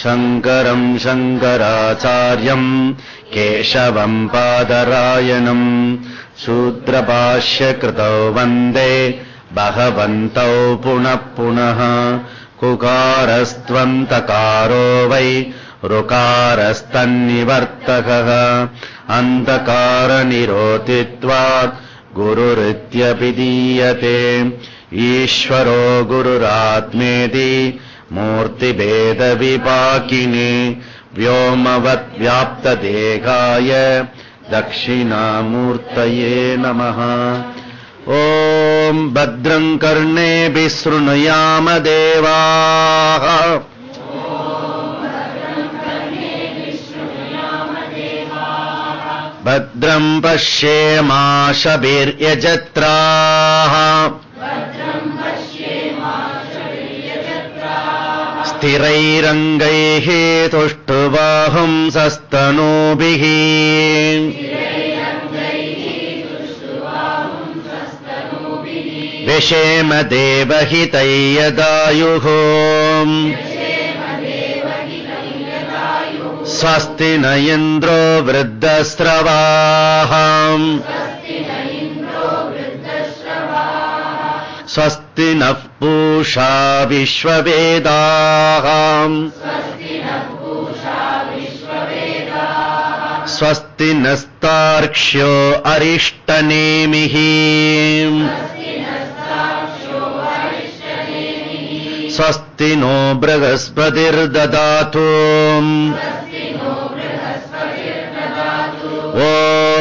शङ्करम् शङ्कराचार्यम् केशवम् पादरायणम् शूद्रभाष्यकृतौ वन्दे भगवन्तौ पुनः पुनः कुकारस्त्वन्तकारो वै ऋकारस्तन्निवर्तकः अन्धकारनिरोतित्वात् गुरुरित्यपि दीयते ईश्वरो गुरुरात्मेति मूर्तिभेदविपाकिने व्योमवद्व्याप्तदेहाय दक्षिणामूर्तये नमः। ॐ भद्रम् कर्णेभिः शृणुयाम देवाः। भद्रम् पश्येमाशभिर्यजत्राः स्थिरैरङ्गैः तुष्टुबाहुम् सस्तनूभिः। विषेम देवहितै यदायुः स्वस्ति न इन्द्रो वृद्धस्रवाः स्वस्ति नः पूषा विश्ववेदाः। स्वस्ति नस्तार्क्ष्यो अरिष्टनेमिः। स्वस्ति नो बृहस्पतिर्ददातु। ॐ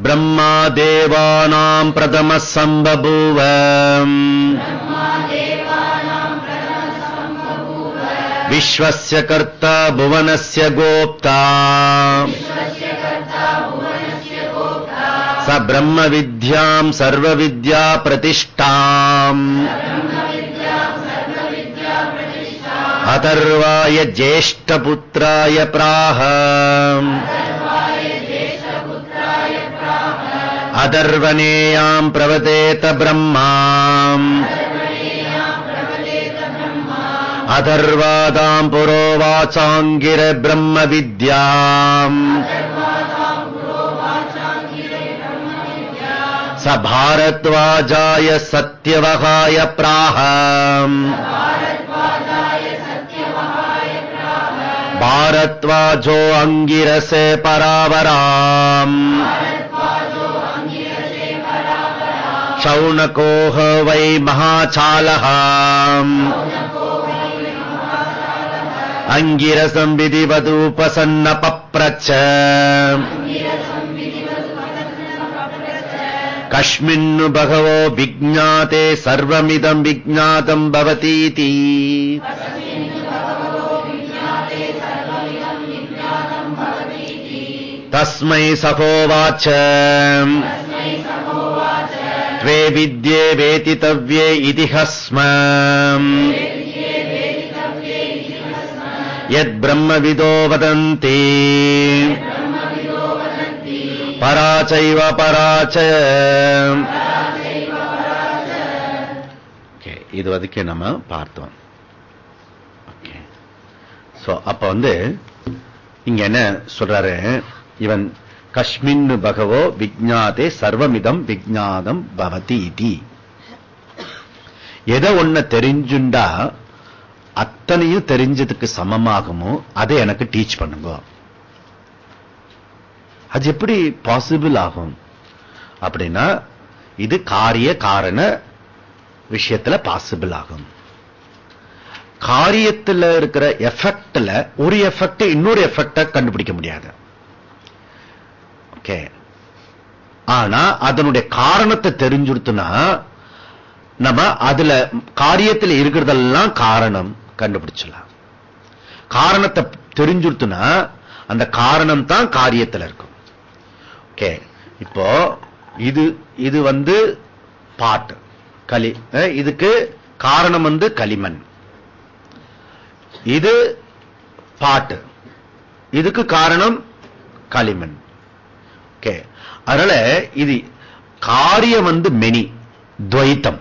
ओम् ब्रह्मादेवानाम् प्रथमः सम्बभूव विश्वस्य कर्ता भुवनस्य गोप्ता स ब्रह्मविद्याम् सर्वविद्या प्रतिष्ठाम् अथर्वाय ज्येष्ठपुत्राय प्राह अदर्वनेयाम् प्रवतेत ब्रह्मा अथर्वादाम् पुरोवाचाङ्गिरब्रह्मविद्याम् स भारद्वाजाय सत्यवहाय प्राह भारद्वाजो अङ्गिरसे परावराम् शौनकोह वै महाचालः अङ्गिरसम् विधिवदुपसन्नपप्रच्छ कस्मिन्नु भगवो विज्ञाते सर्वमिदम् विज्ञातम् भवतीति तस्मै सहोवाच त्वे विद्ये वेतितव्ये इति हस्म यद्ब्रह्मविदो वदन्ति பராச்சைவ பராச்ச ஓகே இது வரைக்கும் நம்ம பார்த்தோம் ஓகே சோ அப்ப வந்து இங்க என்ன சொல்றாரு இவன் கஸ்மின் பகவோ விஜாதே சர்வமிதம் விஜாதம் பவதி இதி. எதை ஒன்ன தெரிஞ்சுண்டா அத்தனையும் தெரிஞ்சதுக்கு சமமாகுமோ அதை எனக்கு டீச் பண்ணுங்க. அது எப்படி பாசிபிள் ஆகும்? அப்படின்னா இது காரிய காரண விஷயத்துல பாசிபிள் ஆகும். காரியத்தில் இருக்கிற எஃபெக்ட்ல ஒரு எஃபெக்ட் இன்னொரு எஃபெக்ட கண்டுபிடிக்க முடியாது. இருக்கேன் ஆனா அதனுடைய காரணத்தை தெரிஞ்சுடுத்துனா நம்ம அதுல காரியத்தில் இருக்கிறதெல்லாம் காரணம் கண்டுபிடிச்சலாம் காரணத்தை தெரிஞ்சுடுத்துனா அந்த காரணம் தான் காரியத்தில் இருக்கும். ஓகே. இப்போ இது இது வந்து பாட்டு களி இதுக்கு காரணம் வந்து களிமண். இது பாட்டு இதுக்கு காரணம் களிமண். ஓகே. அதனால இது காரியம் வந்து மெனி துவைத்தம்.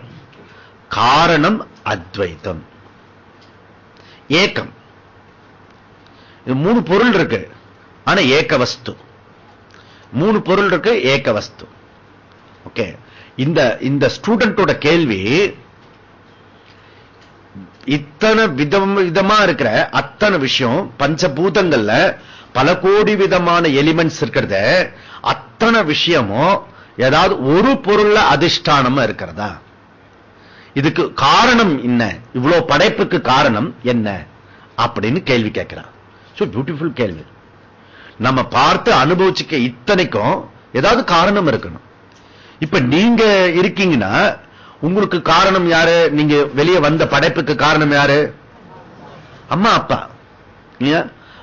காரணம் அத்வைத்தம். ஏக்கம். இது மூணு பொருள் இருக்கு. ஆனா ஏக்க வஸ்து. மூணு பொருள் இருக்கு ஏக்க வஸ்து. ஓகே. இந்த இந்த ஸ்டூடெண்டோட கேள்வி இத்தனை விதம் விதமா இருக்கிற அத்தனை விஷயம் பஞ்சபூதங்கள்ல பல கோடி விதமான எலிமெண்ட்ஸ் இருக்கிறத அத்தனை விஷயமும் ஏதாவது ஒரு பொருள்ல அதிஷ்டானமா இருக்கிறதா? இதுக்கு காரணம் என்ன? இவ்வளவு படைப்புக்கு காரணம் என்ன? அப்படின்னு கேள்வி கேட்கிறான். சோ பியூட்டிஃபுல் கேள்வி. நம்ம பார்த்து அனுபவிச்சுக்க இத்தனைக்கும் ஏதாவது காரணம் இருக்கணும். இப்ப நீங்க இருக்கீங்கன்னா உங்களுக்கு காரணம் யாரு? நீங்க வெளியே வந்த படைப்புக்கு காரணம் யாரு? அம்மா அப்பா.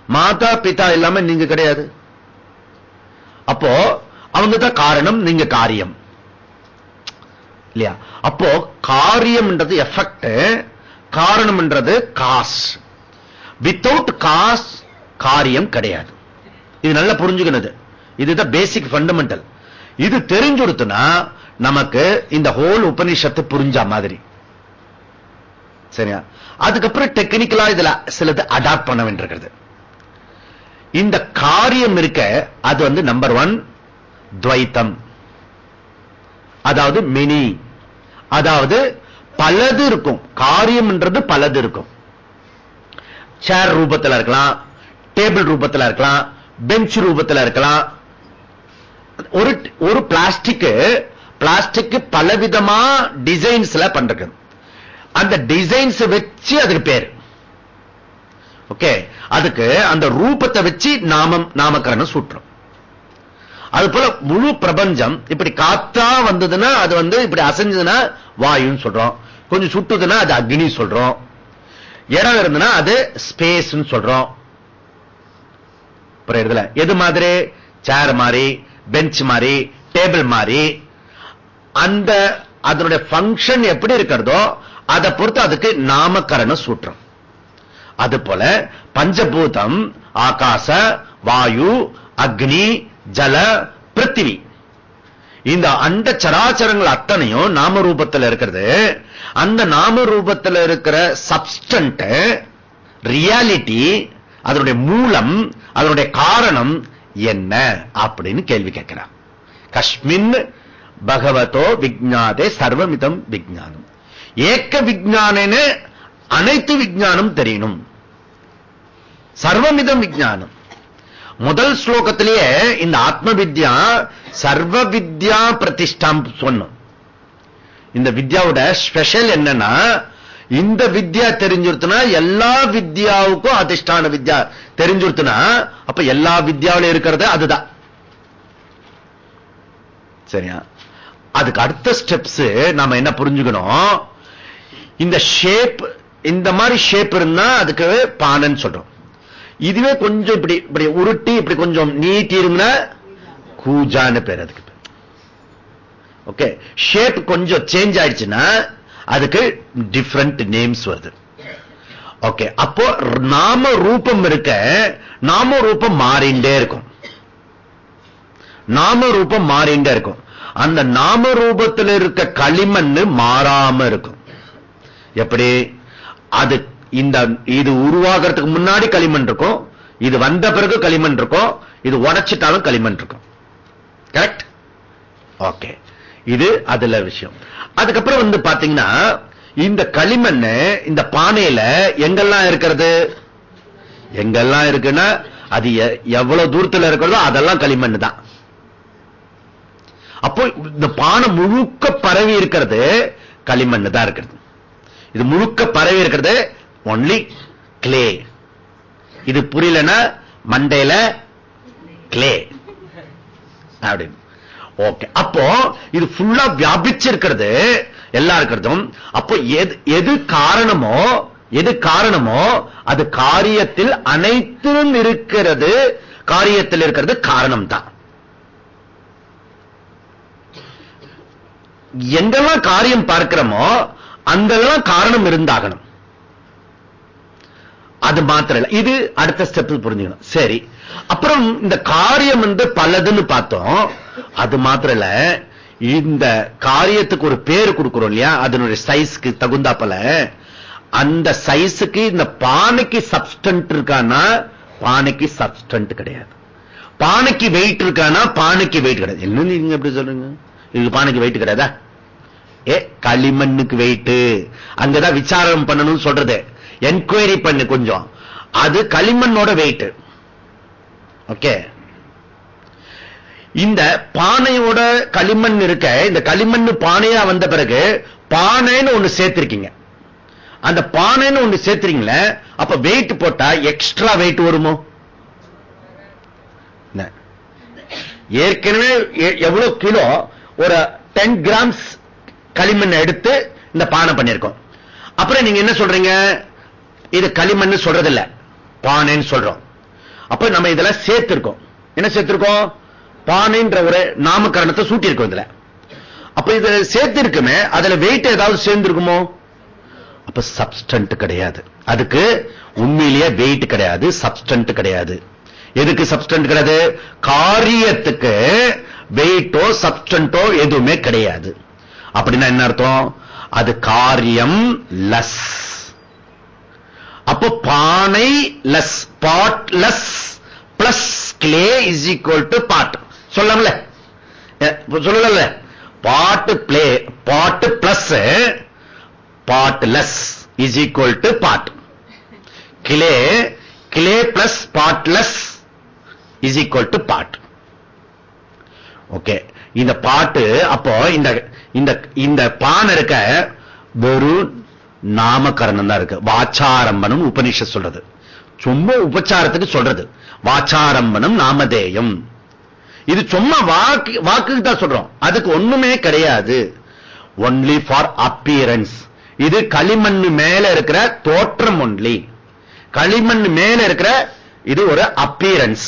மாதா பிதா இல்லாம நீங்க கிடையாது. அப்போ அவங்க தான் காரணம் நீங்க காரியம். இல்லையா? அப்போ காரியம்ன்றது எஃபெக்ட் காரணம்ன்றது காஸ். வித்தவுட் காஸ் காரியம் கிடையாது. இது நல்லா புரிஞ்சுக்கிறது இதுதான் பேசிக் ஃபண்டமெண்டல் இது தெரிஞ்சுடுத்துனா நமக்கு இந்த ஹோல் உபனிஷத்து புரிஞ்ச மாதிரி. சரியா? அதுக்கப்புறம் டெக்னிக்கலா இதுல சிலது அடாப்ட் பண்ண வேண்டியிருக்கிறது. இந்த காரியம் இருக்க அது வந்து நம்பர் ஒன் துவைத்தம். அதாவது மினி. அதாவது பலது இருக்கும். காரியம்ன்றது பலது இருக்கும். சேர் ரூபத்தில் இருக்கலாம் டேபிள் ரூபத்தில் இருக்கலாம் பெஞ்ச் ரூபத்தில் இருக்கலாம். ஒரு ஒரு பிளாஸ்டிக் பிளாஸ்டிக் பலவிதமா டிசைன்ஸ்ல பண்றது அந்த டிசைன்ஸ் வச்சு அதுக்கு பேர். ஓகே அதுக்கு அந்த ரூபத்தை வச்சு நாமம் நாமக்கரணம் சூட்டுறோம். அது போல முழு பிரபஞ்சம் இப்படி காத்தா வந்ததுன்னா அது வந்து இப்படி அசைஞ்சதுன்னா வாயுன்னு சொல்றோம். கொஞ்சம் சுட்டுதுன்னா அது அக்னி சொல்றோம். இடம் இருந்ததுன்னா அது ஸ்பேஸ் சொல்றோம். புரியுதுல எது மாதிரி? சேர் மாதிரி பெஞ்ச் மாதிரி டேபிள் மாதிரி. அந்த அதனுடைய ஃபங்க்ஷன் எப்படி இருக்கிறதோ அதை பொறுத்து அதுக்கு நாமகரணம் சூற்றம் அது போல பஞ்சபூதம் ஆகாச வாயு அக்னி ஜல பிருத்திவி. இந்த அண்ட சராச்சரங்கள் அத்தனையும் நாம ரூபத்தில் இருக்கிறது. அந்த நாம ரூபத்தில் இருக்கிற சப்ஸ்டன்ட் ரியாலிட்டி அதனுடைய மூலம் அதனுடைய காரணம் என்ன அப்படின்னு கேள்வி கேட்கிறார் கஷ்மின் பகவதோ விஜாதே சர்வமிதம் விஜானம் ஏக்க விஜானன்னு அனைத்து விஜானம் தெரியணும். சர்வமிதம் விஜானம் முதல் ஸ்லோகத்திலேயே இந்த ஆத்ம வித்யா சர்வ வித்யா பிரதிஷ்டாம் சொன்னோம். இந்த வித்யாவோட ஸ்பெஷல் என்னன்னா இந்த வித்யா தெரிஞ்சுருத்துனா எல்லா வித்யாவுக்கும் அதிஷ்டான வித்யா தெரிஞ்சுருத்துனா அப்ப எல்லா வித்யாவில இருக்கிறது அதுதான். சரியா? அதுக்கு அடுத்த ஸ்டெப்ஸ் நாம என்ன புரிஞ்சுக்கணும்? இந்த ஷேப் இந்த மாதிரி ஷேப் இருந்தா அதுக்கு பானைன்னு சொல்றோம். இதுவே கொஞ்சம் இப்படி இப்படி உருட்டி இப்படி கொஞ்சம் நீட்டி இருந்தா கூஜான்னு பேர் அதுக்கு. ஓகே ஷேப் கொஞ்சம் சேஞ்ச் ஆயிடுச்சுன்னா அதுக்கு டிஃப்ரெண்ட் நேம்ஸ் வருது. ஓகே அப்போ நாம ரூபம் இருக்க நாம ரூபம் மாறிண்டே இருக்கும். நாம ரூபம் மாறிண்டே இருக்கும். அந்த நாம ரூபத்தில் இருக்க களிமண் மாறாம இருக்கும். எப்படி? அது இந்த இது உருவாகிறதுக்கு முன்னாடி களிமண் இருக்கும். இது வந்த பிறகு களிமண் இருக்கும். இது உடைச்சிட்டாலும் களிமண் இருக்கும். கரெக்ட் ஓகே இது அதுல விஷயம். அதுக்கப்புறம் வந்து பாத்தீங்கன்னா இந்த களிமண் இந்த பானையில எங்கெல்லாம் இருக்கிறது? எங்கெல்லாம் இருக்குன்னா அது எவ்வளவு தூரத்தில் இருக்கிறதோ அதெல்லாம் களிமண் தான். அப்போ இந்த பானை முழுக்க பரவி இருக்கிறது களிமண் தான் இருக்கிறது. இது முழுக்க பரவி இருக்கிறது ஒன்லி கிளே இது புரியலன்னா மண்டையில கிளே அப்படின்னு ஓகே அப்போ இது ஃபுல்லா வியாபிச்சிருக்கிறது எல்லா இருக்கிறதும் அப்போ எது எது காரணமோ எது காரணமோ அது காரியத்தில் அனைத்தும் இருக்கிறது. காரியத்தில் இருக்கிறது காரணம் தான் எங்கெல்லாம் காரியம் பார்க்கிறோமோ அங்கெல்லாம் காரணம் இருந்தாகணும். அது மாத்திரம் இல்ல இது அடுத்த ஸ்டெப் புரிஞ்சுக்கணும். சரி. அப்புறம் இந்த காரியம் வந்து பலதுன்னு பார்த்தோம். அது மாத்திரம் இல்ல இந்த காரியத்துக்கு ஒரு பேர் கொடுக்கிறோம் இல்லையா? அதனுடைய சைஸ்க்கு தகுந்தாப்பல. அந்த சைஸுக்கு இந்த பானைக்கு சப்ஸ்டன்ட் இருக்கானா பானைக்கு சப்ஸ்டன்ட் கிடையாது. பானைக்கு வெயிட் இருக்கானா பானைக்கு வெயிட் கிடையாது. என்ன நீங்க எப்படி சொல்றீங்க? இது பானைக்கு வெயிட் கிடையாதா? ஏ களிமண்ணுக்கு வெயிட் அங்கதான் விசாரம் பண்ணணும்னு சொல்றது. என்கொயரி பண்ணு கொஞ்சம். அது களிமண்ணோட வெயிட் ஓகே இந்த பானையோட களிமண் இருக்க இந்த களிமண் பானையா வந்த பிறகு பானைன்னு ஒண்ணு சேர்த்திருக்கீங்க. அந்த பானைன்னு ஒண்ணு சேர்த்துறீங்களே அப்ப வெயிட் போட்டா எக்ஸ்ட்ரா வெயிட் வருமோ? ஏற்கனவே எவ்வளவு கிலோ ஒரு டென் கிராம்ஸ் களிமண் எடுத்து இந்த பானை பண்ணிருக்கோம் அப்புறம் நீங்க என்ன சொல்றீங்க? இது களிமண் சொல்றதில்ல பானைன்னு சொல்றோம். அப்ப நம்ம இதெல்லாம் சேர்த்திருக்கோம். என்ன சேர்த்திருக்கோம்? பானைன்ற ஒரு நாமகரணத்தை சூட்டியிருக்கோம் இதுல. அப்ப இது சேர்த்து இருக்குமே அதுல வெயிட் ஏதாவது சேர்ந்திருக்குமோ? அப்ப சப்ஸ்டன்ட் கிடையாது. அதுக்கு உண்மையிலேயே வெயிட் கிடையாது சப்ஸ்டன்ட் கிடையாது. எதுக்கு சப்ஸ்டன்ட் கிடையாது? காரியத்துக்கு வெயிட்டோ சப்ஸ்டன்ட்டோ எதுவுமே கிடையாது. அப்படின்னா என்ன அர்த்தம்? அது காரியம் லஸ் அப்போ பானை less pot less plus clay is equal to pot சொல்லல சொல்லல pot play pot plus pot less is equal to pot clay clay plus pot less is equal to pot okay இந்த பாட்டு அப்போ இந்த இந்த இந்த பான் இருக்க வெறும் நாமகரணம் தான் இருக்கு. வாச்சாரம்பனம் உபனிஷ சொல்றது. சும்மா உபச்சாரத்துக்கு சொல்றது. வாச்சாரம்பனம் நாமதேயம். இது சும்மா வாக்கு வாக்குக்கு தான் சொல்றோம். அதுக்கு ஒண்ணுமே கிடையாது. ஒன்லி ஃபார் அப்பியரன்ஸ் இது களிமண் மேல இருக்கிற தோற்றம் ஒன்லி களிமண் மேல இருக்கிற இது ஒரு அப்பியரன்ஸ்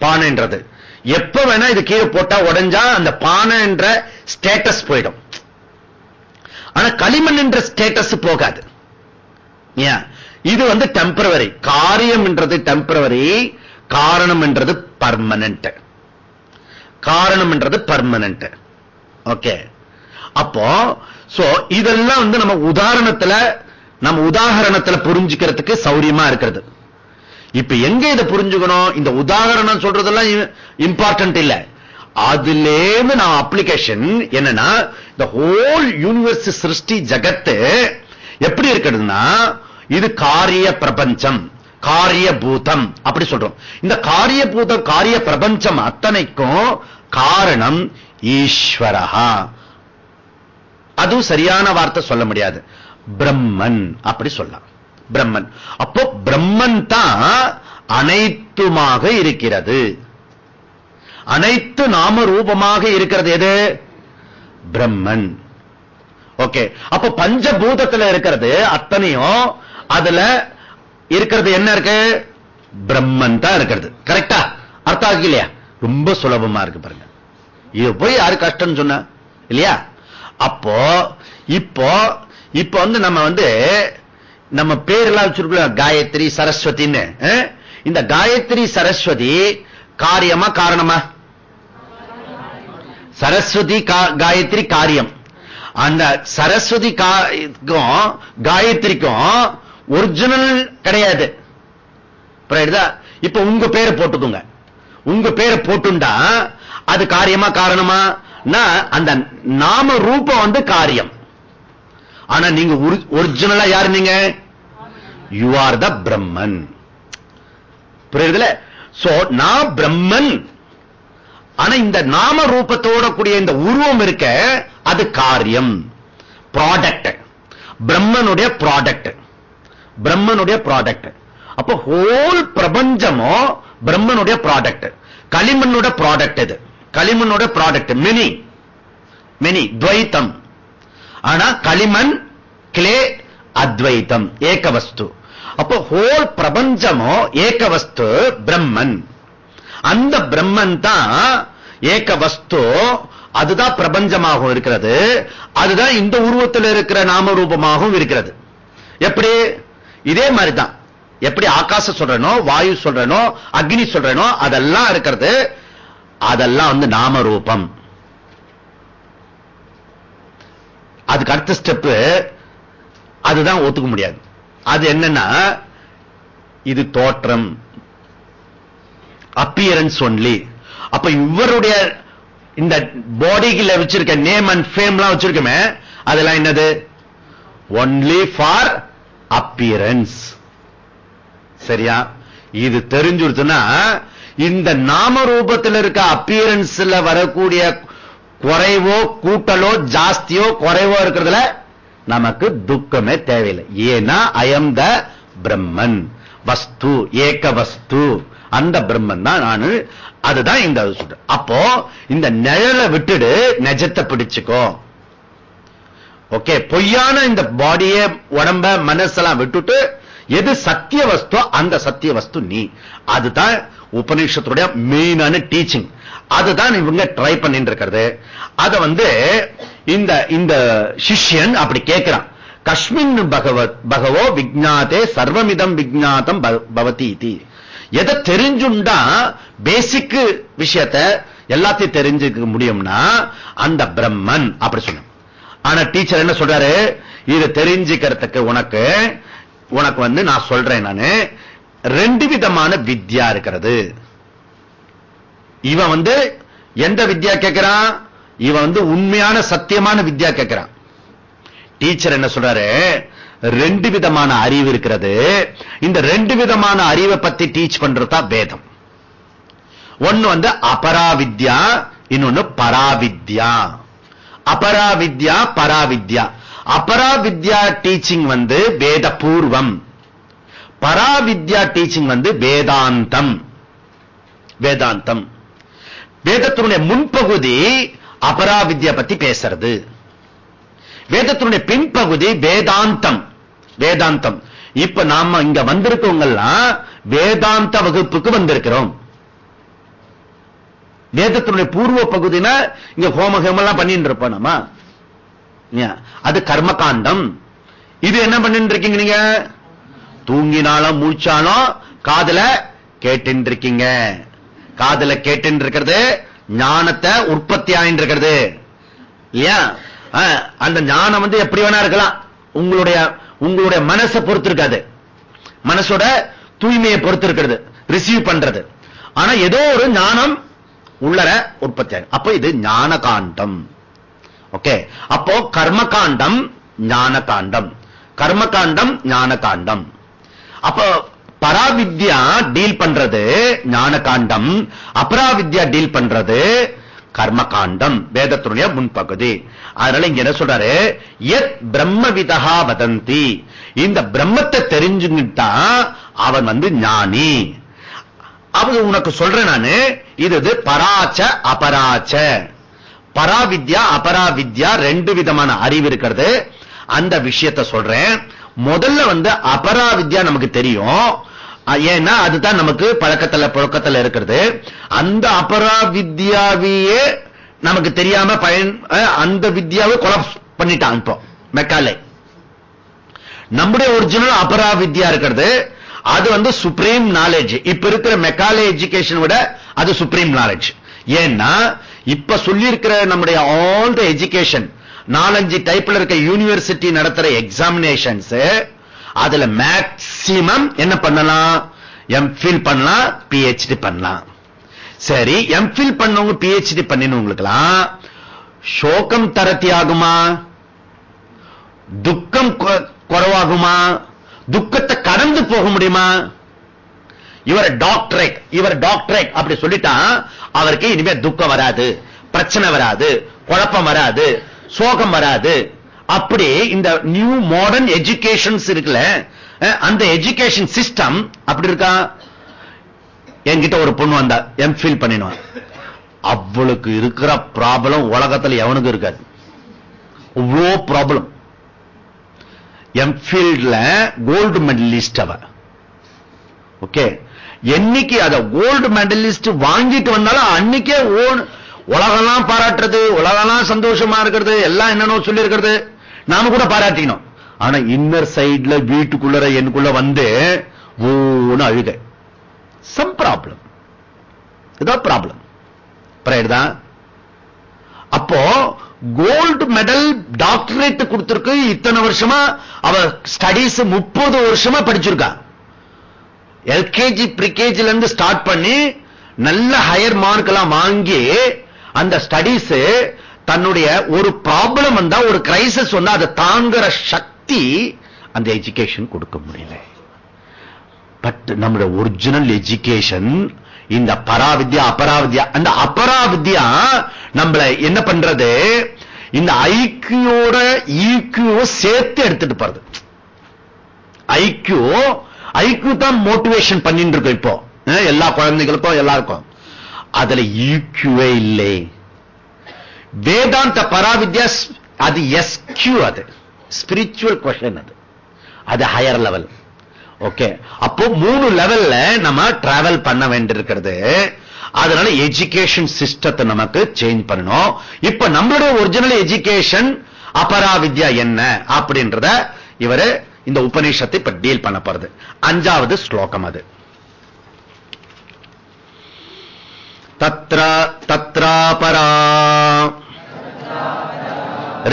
பானைன்றது. எப்ப வேணா இது கீழே போட்டா உடைஞ்சா அந்த பானை என்ற ஸ்டேட்டஸ் போயிடும். ஆனா களிமண் என்ற ஸ்டேட்டஸ் போகாது. ஏன்? இது வந்து டெம்பரவரி காரியம் என்றது டெம்பரவரி காரணம் என்றது பர்மனன்ட் காரணம் என்றது பர்மனன்ட் ஓகே அப்போ சோ இதெல்லாம் வந்து நம்ம உதாரணத்துல நம்ம உதாரணத்துல புரிஞ்சுக்கிறதுக்கு சௌரியமா இருக்கிறது. இப்ப எங்க இதை புரிஞ்சுக்கணும்? இந்த உதாரணம் சொல்றதெல்லாம் இம்பார்ட்டன்ட் இல்ல. அதுலேருந்து நான் அப்ளிகேஷன் என்னன்னா இந்த ஹோல் யூனிவர்ஸ் சிருஷ்டி ஜகத்து எப்படி இருக்கிறதுனா இது காரிய பிரபஞ்சம் காரிய பூதம் அப்படி சொல்றோம். இந்த காரிய பூதம் காரிய பிரபஞ்சம் அத்தனைக்கும் காரணம் ஈஸ்வரஹா. அதுவும் சரியான வார்த்தை சொல்ல முடியாது. பிரம்மன் அப்படி சொல்லலாம். பிரம்மன். அப்போ பிரம்மன் தான் அனைத்துமாக இருக்கிறது. அனைத்து நாம ரூபமாக இருக்கிறது எது? பிரம்மன். ஓகே அப்ப பஞ்சபூதத்துல இருக்கிறது அத்தனையும் அதுல இருக்கிறது என்ன இருக்கு? பிரம்மன் தான் இருக்கிறது. கரெக்டா அர்த்தம் ஆகி இல்லையா? ரொம்ப சுலபமா இருக்கு பாருங்க. இது போய் யாரு கஷ்டம் சொன்ன? இல்லையா? அப்போ இப்போ இப்போ வந்து நம்ம வந்து நம்ம பேரெல்லாம் வச்சிருக்கோம் காயத்ரி சரஸ்வதின்னு இந்த காயத்ரி சரஸ்வதி காரியமா காரணமா? சரஸ்வதி கா- காயத்ரி காரியம். அந்த சரஸ்வதி கா- காயத்ரிக்கும் ஒரிஜினல் கிடையாது. இப்ப உங்க பேரை போட்டுக்கோங்க. உங்க பேரை போட்டுண்டா அது காரியமா காரணமா? அந்த நாம ரூபம் வந்து காரியம். ஆனா நீங்க ஒரிஜினலா யாரு நீங்க? யூ ஆர் த பிரம்மன் புரியுதுல? சோ நான் பிரம்மன் ஆனா இந்த நாம ரூபத்தோட கூடிய இந்த உருவம் இருக்க அது காரியம். ப்ராடக்ட் பிரம்மனுடைய ப்ராடக்ட் பிரம்மனுடைய ப்ராடக்ட் அப்ப ஹோல் பிரபஞ்சமோ பிரம்மனுடைய ப்ராடக்ட் களிமண்ணோட ப்ராடக்ட் இது. களிமண்ணோட ப்ராடக்ட் மினி. மினி துவைத்தம். ஆனா களிமண் கிளே அத்வைத்தம் ஏக வஸ்து அப்போ ஹோல் பிரபஞ்சமோ ஏக வஸ்து பிரம்மன். அந்த பிரம்மன் தான் ஏக வஸ்து. அதுதான் பிரபஞ்சமாகவும் இருக்கிறது. அதுதான் இந்த உருவத்தில் இருக்கிற நாம ரூபமாகவும் இருக்கிறது. எப்படி? இதே மாதிரிதான். எப்படி ஆகாச சொல்றனோ வாயு சொல்றனோ அக்னி சொல்றனோ அதெல்லாம் இருக்கிறது. அதெல்லாம் வந்து நாம ரூபம் அதுக்கு அடுத்த ஸ்டெப் அதுதான் ஒத்துக்க முடியாது. அது என்னன்னா இது தோற்றம். அப்பியரன்ஸ் ஒன்லி அப்ப இவருடைய இந்த பாடிக்குள்ள வச்சிருக்க நேம் அண்ட் ஃபேம்லாம் வச்சிருக்கமே அதெல்லாம் என்னது? ஒன்லி ஃபார் அப்பியரன்ஸ் சரியா? இது தெரிஞ்சுடுச்சுன்னா இந்த நாம ரூபத்தில் இருக்க அப்பியரன்ஸ்ல வரக்கூடிய குறைவோ கூட்டலோ ஜாஸ்தியோ குறைவோ இருக்கிறதுல நமக்கு துக்கமே தேவையில்லை. ஏன்னா அயம் த பிரம்மன் வஸ்து ஏக வஸ்து. அந்த பிரம்மன் தான் நான். அதுதான் இந்த சொல்ற அப்போ இந்த நிழலை விட்டுடு நெஜத்தை பிடிச்சுக்கோ. ஓகே பொய்யான இந்த பாடிய உடம்ப மனசெல்லாம் விட்டுட்டு எது சத்திய வஸ்து அந்த சத்திய வஸ்து நீ. அதுதான் உபநிஷத்துடைய மெயினான டீச்சிங். அதுதான் இவங்க ட்ரை பண்ணிட்டு இருக்கிறது அத வந்து இந்த இந்த சிஷ்யன் அப்படி கேட்கிறான் கஷ்மின் பகவத் பகவோ விஜாதே சர்வமிதம் விஜாதம் பவதி எதை தெரிஞ்சுண்டா பேசிக் விஷயத்த எல்லாத்தையும் தெரிஞ்சுக்க முடியும்னா அந்த பிரம்மன் அப்படி சொன்ன ஆனா டீச்சர் என்ன சொல்றாரு? இது தெரிஞ்சுக்கிறதுக்கு உனக்கு உனக்கு வந்து நான் சொல்றேன் நானு ரெண்டு விதமான வித்யா இருக்கிறது. இவன் வந்து எந்த வித்யா கேட்கிறான் இவன் வந்து உண்மையான சத்தியமான வித்யா கேட்கிறான் டீச்சர் என்ன சொல்றாரு? ரெண்டு விதமான அறிவு இருக்கிறது. இந்த ரெண்டு விதமான அறிவை பத்தி டீச் பண்றதா வேதம். ஒன்னு வந்து அபராவித்யா இன்னொன்னு பராவித்யா. அபராவித்யா பராவித்யா. அபராவித்யா டீச்சிங் வந்து வேத பூர்வம் பராவித்யா டீச்சிங் வந்து வேதாந்தம். வேதாந்தம். வேதத்தினுடைய முன்பகுதி அபராவித்யா பத்தி பேசுறது. வேதத்தினுடைய பின்பகுதி வேதாந்தம். வேதாந்தம். இப்ப நாம இங்க வந்திருக்கவங்க எல்லாம் வேதாந்த வகுப்புக்கு வந்திருக்கிறோம். வேதத்தினுடைய பூர்வ பகுதினா இங்க ஹோம ஹேமெல்லாம் பண்ணிட்டு இருப்போம் நம்ம அது கர்மகாண்டம். இது என்ன பண்ணிட்டு இருக்கீங்க நீங்க? தூங்கினாலும் மூச்சாலும் காதல கேட்டு இருக்கீங்க. காதல கேட்டு இருக்கிறது ஞானத்தை உற்பத்தி ஆயிட்டு இருக்கிறது. இல்லையா? அந்த ஞானம் வந்து எப்படி வேணா இருக்கலாம். உங்களுடைய உங்களுடைய மனசை பொறுத்து இருக்காது மனசோட தூய்மையை பொறுத்து இருக்கிறது ரிசீவ் பண்றது. ஆனா ஏதோ ஒரு ஞானம் உள்ளர உற்பத்தி ஆகும். அப்போ இது ஞான காண்டம் ஓகே? அப்போ கர்ம காண்டம் ஞான காண்டம் கர்ம காண்டம் ஞான காண்டம் அப்போ பராவித்யா டீல் பண்றது ஞான காண்டம் அபராவித்யா டீல் பண்றது கர்மகாண்டம் வேதத்தினுடைய முன்பகுதி. அதனால இங்க என்ன சொல்றாரு? எத் பிரம்மவிதா வதந்தி. இந்த பிரம்மத்தை தெரிஞ்சுக்கிட்டா அவன் வந்து ஞானி. அது உனக்கு சொல்றேன் நானு இது பராச்ச அபராச்ச. பராவித்யா அபராவித்யா ரெண்டு விதமான அறிவு இருக்கிறது. அந்த விஷயத்தை சொல்றேன். முதல்ல வந்து அபராவித்யா நமக்கு தெரியும். ஏன்னா அதுதான் நமக்கு பழக்கத்துல புழக்கத்துல இருக்கிறது. அந்த அபராவித்யாவையே நமக்கு தெரியாம பயன் அந்த வித்யாவை கொலாப்ஸ் பண்ணிட்டான் இப்போ மெக்காலே. நம்முடைய ஒரிஜினல் அபராவித்யா இருக்கிறது. அது வந்து சுப்ரீம் நாலேஜ் இப்ப இருக்கிற மெக்காலே எஜுகேஷன் விட அது சுப்ரீம் நாலேஜ் ஏன்னா இப்ப சொல்லியிருக்கிற நம்முடைய ஆல் த எஜுகேஷன் நாலஞ்சு டைப்ல இருக்க யூனிவர்சிட்டி நடத்துற எக்ஸாமினேஷன்ஸ் அதுல மேக்சிமம் என்ன பண்ணலாம்? எம்ஃபில் பண்ணலாம் பிஹெச்டி பண்ணலாம். சரி எம்ஃபில் பண்ணவங்க பிஹெச்டி பண்ணினவங்களுக்கெல்லாம் சோகம் தரத்தி ஆகுமா துக்கம் குறவாகுமா? துக்கத்தை கடந்து போக முடியுமா? இவர் டாக்டரேட் இவர் டாக்டரேட் அப்படி சொல்லிட்டா அவருக்கு இனிமே துக்கம் வராது பிரச்சனை வராது குழப்பம் வராது சோகம் வராது. அப்படி இந்த நியூ மாடர்ன் எஜுகேஷன்ஸ் இருக்குல்ல அந்த எஜுகேஷன் சிஸ்டம் அப்படி இருக்கா? என்கிட்ட ஒரு பொண்ணு வந்தா எம்ஃபில் பண்ணினோம். அவளுக்கு இருக்கிற ப்ராப்ளம் உலகத்துல எவனுக்கு இருக்காது. அவ்வளோ ப்ராப்ளம் எம்ஃபீல்ட்ல கோல்டு மெடலிஸ்ட் அவ. ஓகே என்னைக்கு அத கோல்டு மெடலிஸ்ட் வாங்கிட்டு வந்தாலும் அன்னைக்கே ஓன் உலகம்லாம் பாராட்டுறது உலகம்லாம் சந்தோஷமா இருக்கிறது எல்லாம் என்னென்ன சொல்லி இருக்கிறது நாம கூட பாராட்டினோம் ஆனா இன்னர் சைடுல வீட்டுக்குள்ள எனக்குள்ள வந்து ஓன்னு அழுக. சம் ப்ராப்ளம் ஏதோ ப்ராப்ளம் அப்போ கோல்டு மெடல் டாக்டரேட் கொடுத்திருக்கு. இத்தனை வருஷமா அவ ஸ்டடிஸ் முப்பது வருஷமா படிச்சிருக்கா. எல்கேஜி ப்ரிகேஜில இருந்து ஸ்டார்ட் பண்ணி நல்ல ஹையர் மார்க் எல்லாம் வாங்கி அந்த ஸ்டடிஸ் தன்னுடைய ஒரு ப்ராப்ளம் வந்தா ஒரு கிரைசஸ் வந்தா அதை தாங்குற சக்தி அந்த எஜுகேஷன் கொடுக்க முடியல. பட் நம்முடைய ஒரிஜினல் எஜுகேஷன் இந்த பராவித்யா அபராவித்யா அந்த அபராவித்யா நம்மள என்ன பண்றது? இந்த ஐக்கியோட ஈக்கியோ சேர்த்து எடுத்துட்டு போறது. ஐக்கியோ ஐக்கியூ தான் மோட்டிவேஷன் பண்ணிட்டு இருக்கு இப்போ. எல்லா குழந்தைகளுக்கும் எல்லாருக்கும். அதுல ஈக்யூவே இல்லை. வேதாந்த பராவித்யா அது எஸ்கியூ அது. ஸ்பிரிச்சுவல் கொஷன் அது. அது ஹையர் லெவல் ஓகே அப்போ மூணு லெவல்ல நம்ம டிராவல் பண்ண வேண்டியிருக்கிறது. அதனால எஜுகேஷன் சிஸ்டத்தை நமக்கு சேஞ்ச் பண்ணணும். இப்ப நம்மளுடைய ஒரிஜினல் எஜுகேஷன் அபராவித்யா என்ன அப்படின்றத இவரு இந்த உபநிஷத்தை இப்ப டீல் பண்ண போறது. அஞ்சாவது ஸ்லோகம் அது. तत्र तत्रापरा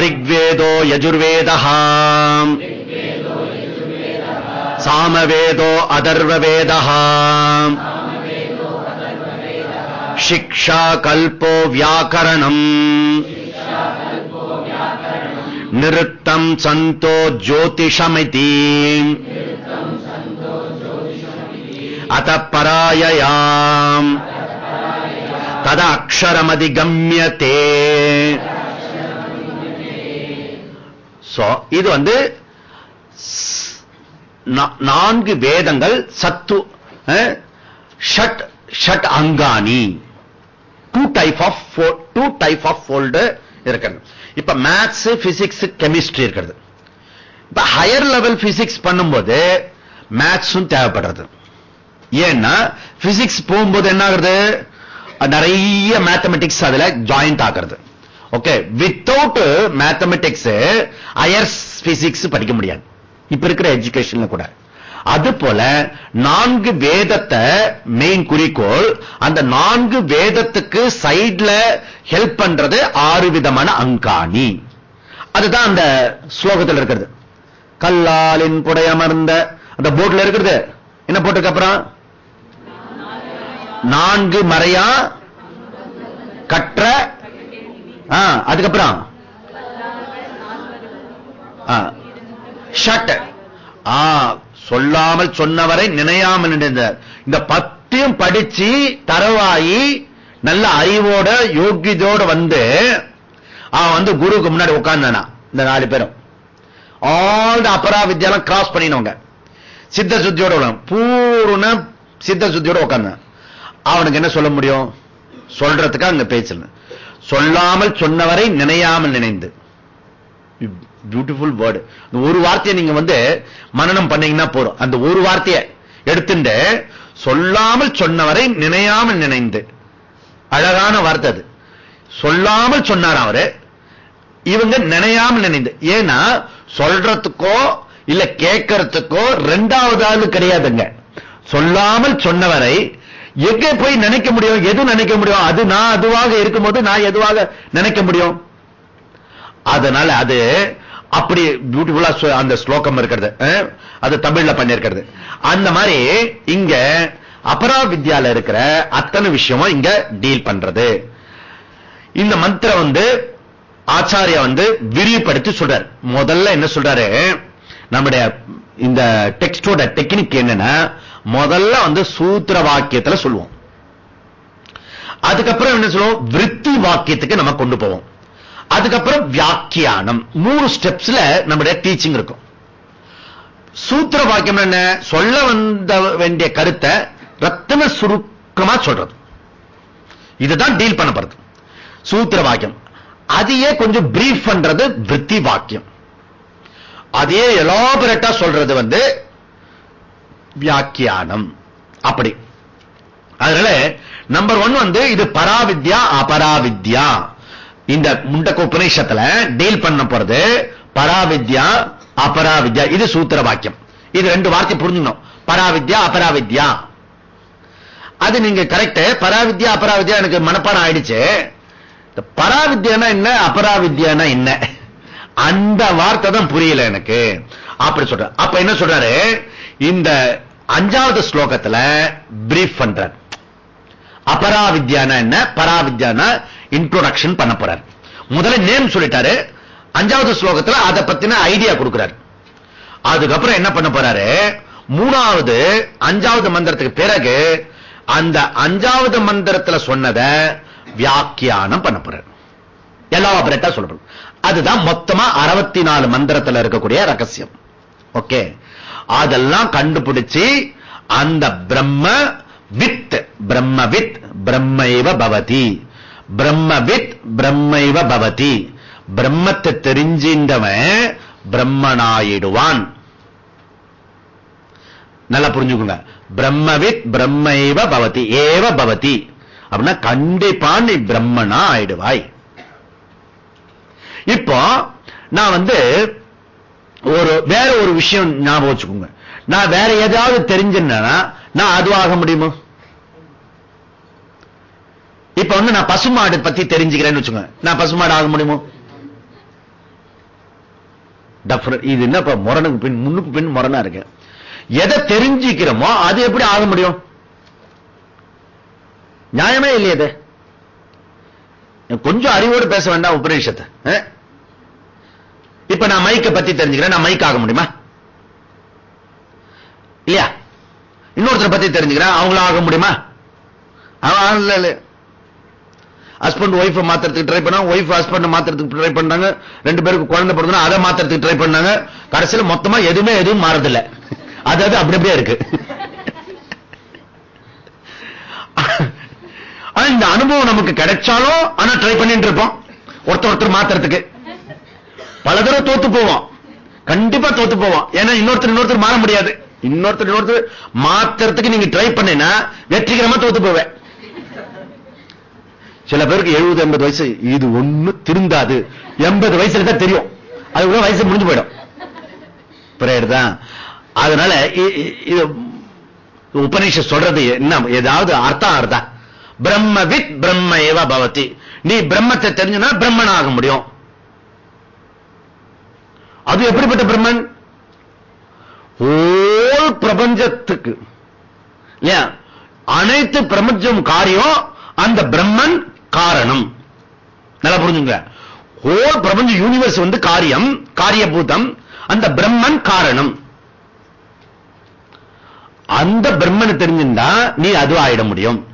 ऋग्वेदो यजुर्वेदः सामवेदो अदर्ववेदः शिक्षाकल्पो व्याकरणम् निरुक्तम् सन्तो ज्योतिषमिति अतः पराययाम् ததாட்சரமதிகம்யத்தே இது வந்து நான்கு வேதங்கள் சத்து ஷட் ஷட் அங்காணி. Two type of two type of fold இருக்கிறது. இப்ப மேத்ஸ் பிசிக்ஸ் கெமிஸ்ட்ரி இருக்கிறது. இப்ப ஹையர் லெவல் பிசிக்ஸ் பண்ணும்போது மேத்ஸும் தேவைப்படுறது. ஏன்னா பிசிக்ஸ் போகும்போது என்ன ஆகுறது நிறைய மேத்தமெட்டிக்ஸ் அதுல ஜாயிண்ட் ஆகிறது. ஓகே வித்தவுட் மேத்தமெட்டிக்ஸ் அயர்ஸ் பிசிக்ஸ் படிக்க முடியாது. இப்ப இருக்கிற எஜுகேஷன்ல கூட. அது போல நான்கு வேதத்தை மெயின் குறிக்கோள் அந்த நான்கு வேதத்துக்கு சைடுல ஹெல்ப் பண்றது ஆறு விதமான அங்காணி. அதுதான் அந்த ஸ்லோகத்தில் இருக்கிறது. கல்லாலின் புடையமர்ந்த அந்த போர்ட்ல இருக்கிறது. என்ன போட்டிருக்க அப்புறம்? நான்கு மறையா கற்ற அதுக்கப்புறம். ஷட். சொல்லாமல் சொன்னவரை நினையாமல் நினைந்தார் இந்த பத்தையும் படிச்சு தரவாயி நல்ல அறிவோட யோகியதோட வந்து அவன் வந்து குருவுக்கு முன்னாடி உட்கார்ந்தானா? இந்த நாலு பேரும். ஆல் த அபரா கிராஸ் பண்ணினவங்க. சித்த சுத்தியோட பூர்ண சித்த சுத்தியோட உட்கார்ந்தான் அவனுக்கு என்ன சொல்ல முடியும்? சொல்றதுக்கு அங்க பேசல சொல்லாமல் சொன்னவரை நினையாமல் நினைந்து. பியூட்டிஃபுல் வேர்டு ஒரு வார்த்தையை நீங்க வந்து மனநம் பண்ணீங்கன்னா போறோம் அந்த ஒரு வார்த்தையை எடுத்துட்டு சொல்லாமல் சொன்னவரை நினையாமல் நினைந்து. அழகான வார்த்தை அது. சொல்லாமல் சொன்னார் அவரு. இவங்க நினையாமல் நினைந்து. ஏன்னா சொல்றதுக்கோ இல்ல கேட்கறதுக்கோ ரெண்டாவது ஆளு கிடையாதுங்க. சொல்லாமல் சொன்னவரை எங்க போய் நினைக்க முடியும் எது நினைக்க முடியும் அது நான் அதுவாக இருக்கும்போது நான் எதுவாக நினைக்க முடியும்? அதனால அது அப்படி பியூட்டிஃபுல்லா அந்த ஸ்லோகம் இருக்கிறது. அது தமிழ்ல பண்ணிருக்கிறது அந்த மாதிரி இங்க அபரா வித்யால இருக்கிற அத்தனை விஷயமும் இங்க டீல் பண்றது. இந்த மந்திரம் வந்து ஆச்சாரிய வந்து விரிவுபடுத்தி சொல்றாரு. முதல்ல என்ன சொல்றாரு? நம்முடைய இந்த டெக்ஸ்டோட டெக்னிக் என்னன்னா முதல்ல வந்து சூத்திர வாக்கியத்துல சொல்லுவோம். அதுக்கப்புறம் என்ன சொல்லுவோம்? விற்பி வாக்கியத்துக்கு நம்ம கொண்டு போவோம். அதுக்கப்புறம் வியாக்கியானம். மூணு ஸ்டெப்ஸ்ல நம்முடைய டீச்சிங் இருக்கும். சூத்திர வாக்கியம் என்ன? சொல்ல வந்த வேண்டிய கருத்தை ரத்தன சுருக்கமா சொல்றது. இதுதான் டீல் பண்ணப்படுறது சூத்திர வாக்கியம் அதையே கொஞ்சம் பிரீஃப் பண்றது விற்பி வாக்கியம் அதையே எலாபரேட்டா சொல்றது வந்து வியாக்கியானம். அப்படி. அதனால நம்பர் ஒன் வந்து இது பராவித்யா அபராவித்யா. இந்த முண்டக்க உபநிஷத்துல டீல் பண்ண போறது பராவித்யா அபராவித்யா. இது சூத்திர வாக்கியம். இது ரெண்டு வார்த்தை புரிஞ்சுக்கணும். பராவித்யா அபராவித்யா. அது நீங்க கரெக்ட் பராவித்யா அபராவித்யா எனக்கு மனப்பாடம் ஆயிடுச்சு. இந்த பராவித்யானா என்ன அபராவித்யானா என்ன? அந்த வார்த்தை தான் புரியல எனக்கு. அப்படி சொல்ற. அப்ப என்ன சொல்றாரு? இந்த அஞ்சாவது ஸ்லோகத்துல பிரீஃப் பண்றார். அபராவித்யான என்ன? பராவித்யான இன்ட்ரோடக்ஷன் பண்ண போறார். முதல்ல நேம் சொல்லிட்டாரு. அஞ்சாவது ஸ்லோகத்துல அதை பத்தின ஐடியா கொடுக்கிறார். அதுக்கப்புறம் என்ன பண்ண போறாரு? மூணாவது அஞ்சாவது மந்திரத்துக்கு பிறகு அந்த அஞ்சாவது மந்திரத்துல சொன்னதை வியாக்கியானம் பண்ண போறார். எலாபரேட்டா சொல்லப்படும். அதுதான் மொத்தமா அறுபத்தி நாலு மந்திரத்துல இருக்கக்கூடிய ரகசியம். ஓகே அதெல்லாம் கண்டுபிடிச்சு அந்த பிரம்ம வித் பிரம்ம வித் பிரம்மைவ பவதி. பிரம்ம வித் பிரம்மைவ பவதி. பிரம்மத்தை தெரிஞ்சின்றவன் பிரம்மனாயிடுவான். நல்லா புரிஞ்சுக்கோங்க. பிரம்மவித் பிரம்மைவ பவதி ஏவ பவதி. அப்படின்னா கண்டிப்பா நீ பிரம்மனா ஆயிடுவாய் இப்போ நான் வந்து ஒரு வேற ஒரு விஷயம் ஞாபகம் வச்சுக்கோங்க. நான் வேற ஏதாவது தெரிஞ்சேன்னா நான் அதுவாக முடியுமோ? இப்ப வந்து நான் பசுமாடு பத்தி தெரிஞ்சுக்கிறேன்னு வச்சுக்கோங்க. நான் பசுமாடு ஆக முடியுமோ? இது என்ன இப்ப முரணுக்கு பின் முன்னுக்கு பின் முரணா இருக்கு. எதை தெரிஞ்சுக்கிறோமோ அது எப்படி ஆக முடியும்? நியாயமே இல்லையே கொஞ்சம் அறிவோடு பேச வேண்டாம் உபநிஷத்தை. இப்ப நான் மைக்க பத்தி தெரிஞ்சுக்கிறேன். நான் மைக் ஆக முடியுமா? இல்லையா? இன்னொருத்தரை பத்தி தெரிஞ்சுக்கிறேன். அவங்கள ஆக முடியுமா? ஹஸ்பண்ட் ஒய்ஃப் மாத்திரத்துக்கு ட்ரை பண்ணாங்க. ஒய்ஃப் ஹஸ்பண்ட் மாத்துறதுக்கு ட்ரை பண்ணாங்க. ரெண்டு பேருக்கு குழந்தை பிறந்தா அதை மாத்துறதுக்கு ட்ரை பண்ணாங்க. கடைசியில் மொத்தமா எதுவுமே எதுவும் மாறதில்ல. அது அது அப்படி அப்படியே இருக்கு. ஆனா இந்த அனுபவம் நமக்கு கிடைச்சாலும் ஆனா ட்ரை பண்ணிட்டு இருப்போம். ஒருத்தர் ஒருத்தர் மாத்துறதுக்கு. பல தடவை தோத்து போவோம் கண்டிப்பா தோத்து போவோம் ஏன்னா இன்னொருத்தர் இன்னொருத்தர் மாற முடியாது. இன்னொருத்தர் இன்னொருத்தர் மாத்துறதுக்கு நீங்க ட்ரை பண்ணினா வெற்றிகரமா தோத்து போவேன். சில பேருக்கு எழுபது எண்பது வயசு இது ஒண்ணு திருந்தாது. எண்பது வயசுல தான் தெரியும். அது கூட வயசு முடிஞ்சு போயிடும். புரியுதுதான் அதனால இ- இ- இது உபநிஷ சொல்றது என்ன? ஏதாவது அர்த்தம் அர்த்தா பிரம்மவித் பிரம்ம ஏவா பவதி. நீ பிரம்மத்தை தெரிஞ்சுனா பிரம்மன் ஆக முடியும். அது எப்படிப்பட்ட பிரம்மன்? ஓல் பிரபஞ்சத்துக்கு. இல்லையா? அனைத்து பிரபஞ்சம் காரியம் அந்த பிரம்மன் காரணம். நல்லா புரிஞ்சுங்க. ஓல் பிரபஞ்ச யூனிவர்ஸ் வந்து காரியம் காரியபூதம் அந்த பிரம்மன் காரணம். அந்த பிரம்மனை தெரிஞ்சிருந்தா நீ அது ஆயிட முடியும்.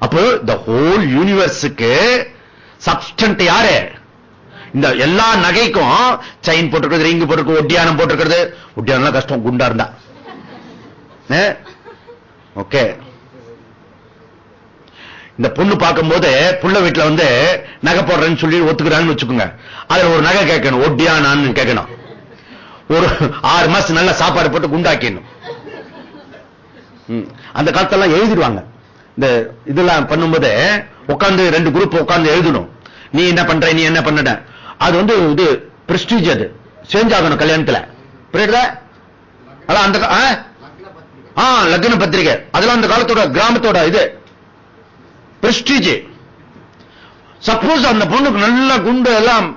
அப்போ இந்த ஹோல் யூனிவர்ஸுக்கு சப்ஸ்டன்ட் யாரு? இந்த எல்லா நகைக்கும் செயின் போட்டிருக்கிறது ரிங் போட்டிருக்கு ஒட்டியானம் போட்டிருக்கிறது. ஒட்டியானம் கஷ்டம் குண்டா இருந்தா. ஓகே. இந்த பொண்ணு பார்க்கும்போது புள்ள வீட்டுல வந்து நகை போடுறேன்னு சொல்லி ஒத்துக்கிறான்னு வச்சுக்கோங்க. அதுல ஒரு நகை கேட்கணும் ஒட்டியானான்னு கேட்கணும். ஒரு ஆறு மாசம் நல்ல சாப்பாடு போட்டு குண்டாக்கணும் அந்த காலத்தெல்லாம் எழுதிடுவாங்க. இந்த இதெல்லாம் பண்ணும்போது உட்கார்ந்து ரெண்டு குரூப் உட்காந்து எழுதணும். நீ என்ன பண்ற நீ என்ன பண்ணட அது வந்து இது பிரஸ்டீஜ் அது. சேஞ்ச் ஆகணும் கல்யாணத்துல. புரியுதா? அதான் அந்த லக்ன பத்திரிகை. அதெல்லாம் அந்த காலத்தோட கிராமத்தோட இது. பிரஸ்டீஜ் சப்போஸ் அந்த பொண்ணுக்கு நல்ல குண்டு எல்லாம்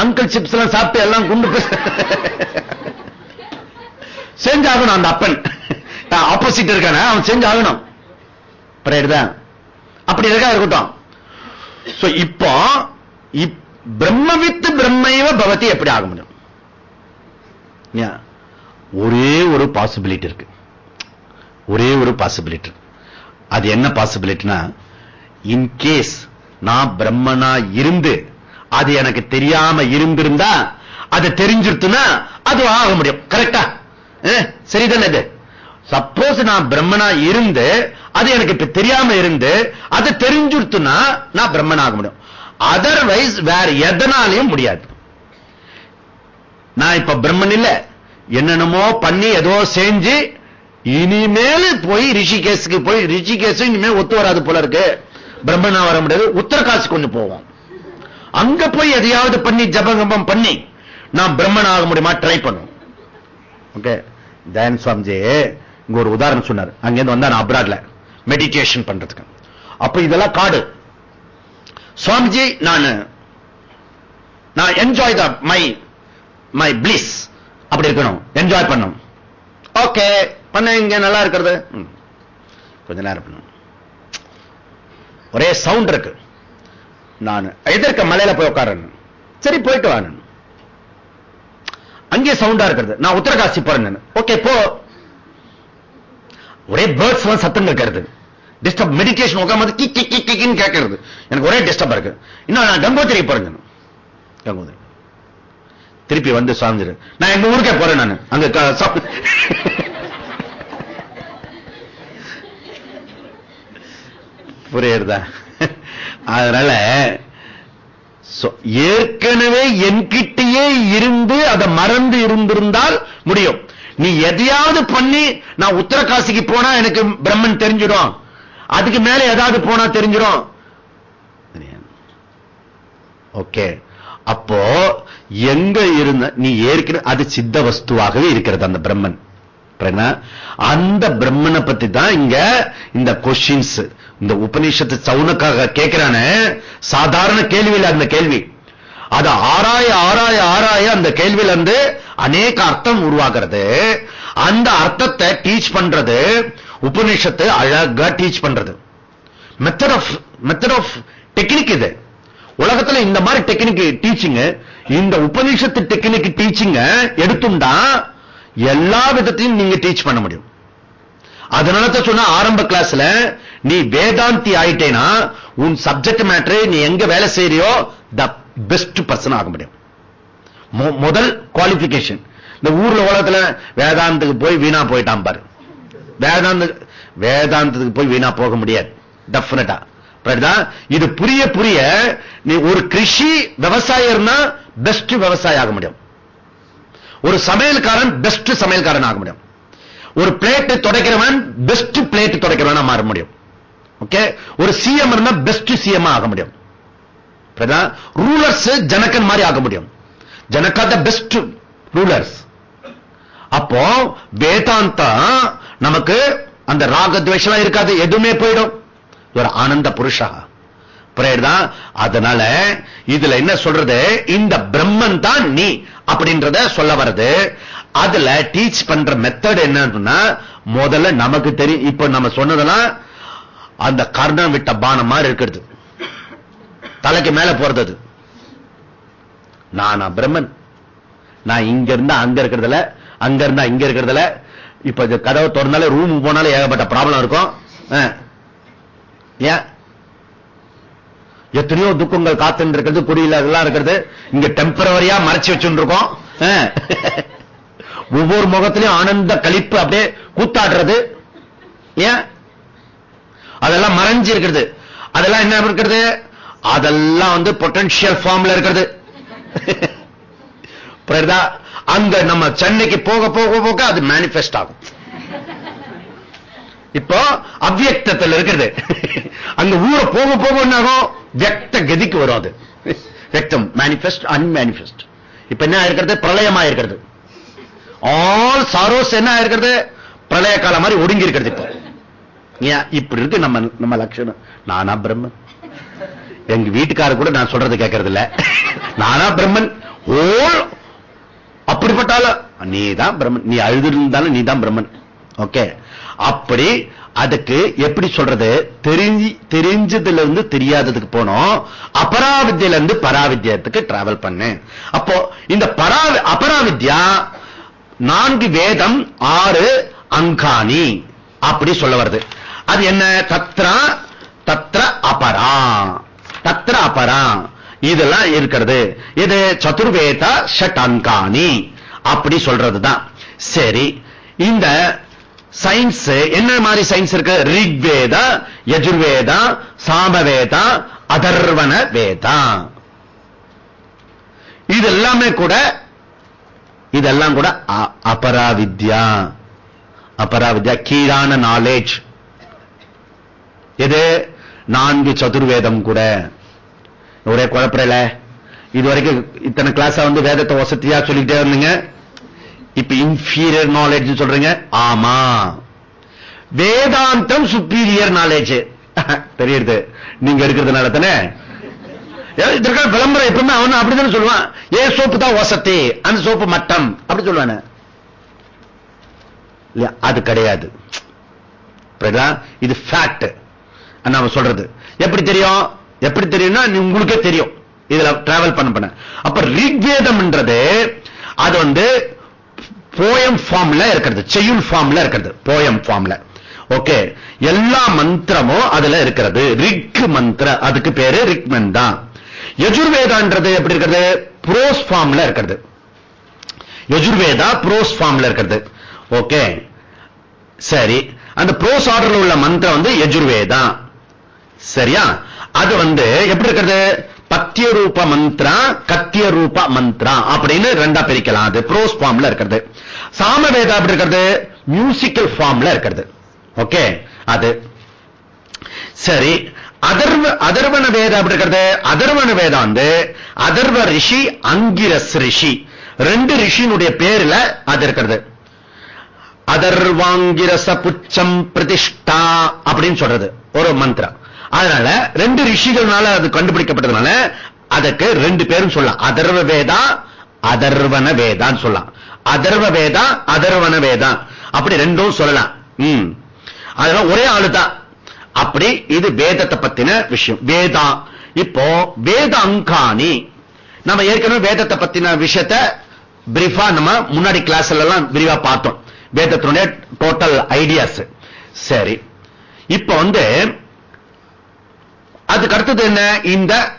அங்கிள் சிப்ஸ் எல்லாம் சாப்பிட்டு எல்லாம் குண்டு செஞ்சாகணும் அந்த அப்பன். ஆப்போசிட் இருக்கானே? அவன் செஞ்சாகணும் அப்படி இருக்கா இருக்கட்டும். இப்போ பிரம்மவித்து பிரம்மைவ பவதி எப்படி ஆக முடியும்? ஒரே ஒரு பாசிபிலிட்டி இருக்கு. ஒரே ஒரு பாசிபிலிட்டி அது என்ன பாசிபிலிட்டினா இன்கேஸ் நான் பிரம்மனா இருந்து அது எனக்கு தெரியாம இருந்திருந்தா அது தெரிஞ்சிருத்துனா அது ஆக முடியும். கரெக்டா சரிதானே இது? சப்போஸ் நான் பிரம்மனா இருந்து அது எனக்கு இப்ப தெரியாம இருந்து அது தெரிஞ்சுடுத்துனா நான் பிரம்மன் ஆக முடியும். அதர்வைஸ் வேற எதனாலையும் முடியாது. நான் இப்ப பிரம்மன் இல்ல. என்னென்னமோ பண்ணி ஏதோ செஞ்சு இனிமேல் போய் ரிஷிகேஸுக்கு போய் ரிஷிகேஸ் இனிமேல் ஒத்து வராது போல இருக்கு. பிரம்மனா வர முடியாது. உத்தரகாசி கொண்டு போவோம். அங்க போய் எதையாவது பண்ணி ஜபகம்பம் பண்ணி நான் பிரம்மன் ஆக முடியுமா? ட்ரை பண்ணும் ஓகே தயன் சுவாமிஜி இங்க ஒரு உதாரணம் சொன்னார். அங்கிருந்து வந்தா நான் அப்ராட்ல மெடிடேஷன் பண்றதுக்கு. அப்ப இதெல்லாம் காடு. சுவாமிஜி நான். நான் enjoy the my my please அப்படி இருக்கணும். என்ஜாய் பண்ணும். ஓகே பண்ண இங்க நல்லா இருக்கிறது. கொஞ்ச நேரம் பண்ணும் ஒரே சவுண்ட் இருக்கு. நான் எதிர்க்க மலையில போய் உட்காரன் சரி போயிட்டு வாங்க அங்கே சவுண்டா இருக்கிறது. நான் உத்தரகாசி போறேன் ஓகே போ. ஒரே பேர்ட்ஸ் சத்தம் இருக்கிறது டிஸ்டர்ப் மெடிடேஷன் உட்காந்து கிக் கிக் கிக்னு கேட்கறது. எனக்கு ஒரே டிஸ்டர்ப் இருக்கு. இன்னும் நான் கங்கோத்திரி போறேன் கங்கோத்திரி. திருப்பி வந்து சார்ந்துரு. நான் எங்க ஊருக்கே போறேன் நான். அங்க புரியுறதா? அதனால ஏற்கனவே என்கிட்டயே இருந்து அதை மறந்து இருந்திருந்தால் முடியும். நீ எதையாவது பண்ணி நான் உத்தரகாசிக்கு போனா எனக்கு பிரம்மன் தெரிஞ்சிடும். அதுக்கு மேல ஏதாவது போனா தெரிஞ்சிடும் ஓகே. அப்போ எங்க இருந்த நீ ஏற்கனவே அது சித்த வஸ்துவாகவே இருக்கிறது அந்த பிரம்மன். அந்த பிரம்மனை பத்தி தான் இங்க இந்த கொஸ்டின்ஸ் இந்த உபநிஷத்து சவுனக்காக கேட்கிறான சாதாரண கேள்வியில் அந்த கேள்வி. அதை ஆராய ஆராய ஆராய அந்த கேள்வியில இருந்து அநேக அர்த்தம் உருவாகிறது. அந்த அர்த்தத்தை டீச் பண்றது உபநிஷத்து அழகா டீச் பண்றது. Method of method of technique இது. உலகத்துல இந்த மாதிரி டெக்னிக் டீச்சிங் இந்த உபநிஷத்து டெக்னிக் டீச்சிங் எடுத்துண்டா எல்லா விதத்தையும் நீங்க டீச் பண்ண முடியும். அதனால தான் சொன்ன ஆரம்ப கிளாஸ்ல நீ வேதாந்தி ஆயிட்டேனா உன் சப்ஜெக்ட் மேட்டர் நீ எங்க வேலை செய்யறியோ த பெஸ்ட் பர்சன் ஆக முடியும். முதல் குவாலிபிகேஷன் இந்த ஊர்ல உலகத்துல வேதாந்தத்துக்கு போய் வீணா போயிட்டான் பாரு. வேதாந்த வேதாந்தத்துக்கு போய் வீணா போக முடியாது. டெபினட்டா இது புரிய புரிய நீ ஒரு கிருஷி விவசாயம் பெஸ்ட் விவசாயம் ஆக முடியும். ஒரு சமையல்காரன் பெஸ்ட் சமையல்காரன் ஆக முடியும். ஒரு பிளேட் துடைக்கிறவன் பெஸ்ட் பிளேட் துடைக்கிறவனா மாற முடியும். ஓகே ஒரு சிஎம் இருந்தா பெஸ்ட் சிஎம் ஆக முடியும். ரூலர்ஸ் ஜனக்கன் மாதிரி ஆக்க முடியும். ஜனக்கா த பெஸ்ட் ரூலர்ஸ் அப்போ வேதாந்தா நமக்கு அந்த ராகத்வேஷம் இருக்காது எதுவுமே போயிடும். ஒரு ஆனந்த புருஷா. புரியுதுதான் அதனால இதுல என்ன சொல்றது? இந்த பிரம்மன் தான் நீ அப்படின்றத சொல்ல வருது அதுல டீச் பண்ற மெத்தட் என்னன்னா முதல்ல நமக்கு தெரியும். இப்ப நம்ம சொன்னதெல்லாம் அந்த கர்ணம் விட்ட பானம் மாதிரி இருக்கிறது. தலைக்கு மேல போறது நானா பிரம்மன். நான் இங்க இருந்தா அங்க இருக்கிறதுல அங்க இருந்தா இங்க இருக்கிறதுல. இப்ப கதவை திறந்தாலே ரூம் போனாலும் ஏகப்பட்ட ப்ராப்ளம் இருக்கும். ஏன்? எத்தனையோ துக்கங்கள் காத்து இருக்கிறது குடியில அதெல்லாம் இருக்கிறது. இங்க டெம்பரவரியா மறைச்சு வச்சுருக்கோம். ஒவ்வொரு முகத்திலையும் ஆனந்த கழிப்பு அப்படியே கூத்தாடுறது. ஏன்? அதெல்லாம் மறைஞ்சு இருக்கிறது. அதெல்லாம் என்ன இருக்கிறது? அதெல்லாம் வந்து பொட்டன்ஷியல் ஃபார்ம்ல இருக்கிறது. அங்க நம்ம சென்னைக்கு போக போக போக அது மேனிபெஸ்ட் ஆகும். இப்போ அவ்வியக்தத்தில் இருக்கிறது. அங்க ஊரை போக போக என்னாகும் வியக்த கதிக்கு வரும் அது. வியக்தம் மேனிபெஸ்ட் அன்மேனிபெஸ்ட் இப்ப என்ன இருக்கிறது பிரளயமா இருக்கிறது ஆல் சாரோஸ் என்ன இருக்கிறது பிரளய காலம் மாதிரி ஒடுங்கி இருக்கிறது இப்போ. இப்படி இருக்கு நம்ம நம்ம லட்சணம். நானா பிரம்மன். எங்க வீட்டுக்காரர் கூட நான் சொல்றது கேட்கறது இல்ல நானா பிரம்மன். ஓ அப்படிப்பட்டாலும் நீ தான் பிரம்மன். நீ அழுதுருந்தாலும் நீ தான் பிரம்மன். ஓகே. அப்படி அதுக்கு எப்படி சொல்றது? தெரிஞ்சு தெரிஞ்சதுல இருந்து தெரியாததுக்கு போனோம். அபராவித்தியில இருந்து பராவித்தியத்துக்கு டிராவல் பண்ணு. அப்போ இந்த பரா அபராவித்யா நான்கு வேதம் ஆறு அங்காணி அப்படி சொல்ல வருது. அது என்ன? தத்ரா தத்ர அபரா. தத்திர அபரா இதெல்லாம் இருக்கிறது. இது சதுர்வேத ஷட் அங்காணி அப்படி சொல்றதுதான். சரி இந்த சயின்ஸ் என்ன மாதிரி சயின்ஸ் இருக்கு? ரிக்வேத யஜுர்வேதா சாமவேதா அதர்வன வேதா. இது எல்லாமே கூட இதெல்லாம் கூட அ- அபராவித்யா. அபராவித்யா கீழான நாலேஜ் இது நான்கு சதுர்வேதம் கூட. ஒரே குழப்பறல. இது வரைக்கும் இத்தனை கிளாஸ் வந்து வேதத்தை வசதியா சொல்லிக்கிட்டே இருந்தீங்க. இப்ப இன்ஃபீரியர் நாலேஜ் சொல்றீங்க. ஆமா. வேதாந்தம் சுப்பீரியர் நாலேஜ் தெரியுது. நீங்க எடுக்கிறதுனால தானே? இதற்கான விளம்பரம் எப்பவுமே அவன் அப்படித்தானே சொல்லுவான். ஏ சோப்பு தான் வசதி அந்த சோப்பு மட்டம். அப்படி சொல்லுவான. அது கிடையாது. இது ஃபேக்ட் நாம சொல்றது. எப்படி தெரியும்? எப்படி தெரியும்னா நீ உங்களுக்கே தெரியும். இதுல டிராவல் பண்ண பண்ண. அப்ப ரிக்வேதம்ன்றது அது வந்து போயம் ஃபார்ம்ல இருக்கிறது. செய்யுள் ஃபார்ம்ல இருக்கிறது. போயம் ஃபார்ம்ல ஓகே எல்லா மந்திரமும் அதுல இருக்கிறது. ரிக் மந்திர அதுக்கு பேரு ரிக்மன் தான். யஜுர்வேதான்றது எப்படி இருக்கிறது? புரோஸ் ஃபார்ம்ல இருக்கிறது. யஜுர்வேதா புரோஸ் ஃபார்ம்ல இருக்கிறது. ஓகே சரி. அந்த புரோஸ் ஆர்டர்ல உள்ள மந்திரம் வந்து யஜுர்வேதா. சரியா? அது வந்து எப்படி இருக்கிறது? பத்திய ரூப மந்திரா கத்திய ரூப மந்திரா அப்படின்னு ரெண்டா பிரிக்கலாம். அது ப்ரோஸ் ஃபார்ம்ல இருக்கிறது. சாமவேதா எப்படி இருக்கிறது? மியூசிக்கல் ஃபார்ம்ல இருக்கிறது. ஓகே அது. சரி. அதர்வ அதர்வன வேதம் அப்படி இருக்கிறது? அதர்வன வேதம் வந்து அதர்வ ரிஷி அங்கிரஸ் ரிஷி. ரெண்டு ரிஷியினுடைய பேர்ல அது இருக்கிறது. அதர்வாங்கிரச புச்சம் பிரதிஷ்டா அப்படின்னு சொல்றது. ஒரு மந்திரம். அதனால ரெண்டு ரிஷிகள்னால அது கண்டுபிடிக்கப்பட்டதுனால அதுக்கு ரெண்டு பேரும் சொல்லலாம். அதர்வ வேதா அதர்வன வேதான்னு சொல்லலாம். அதர்வ வேதா அதர்வன வேதா. அப்படி ரெண்டும் சொல்லலாம். ம். அதெல்லாம் ஒரே ஆளு தான் அப்படி இது வேதத்தை பத்தின விஷயம். வேதா. இப்போ வேத அங்காணி நம்ம ஏற்கனவே வேதத்தை பத்தின விஷயத்தை பிரீஃபா நம்ம முன்னாடி கிளாஸ்ல எல்லாம் விரிவா பார்த்தோம். வேதத்தினுடைய டோட்டல் ஐடியாஸ் சரி. இப்ப வந்து அதுக்கு அடுத்தது என்ன? இந்த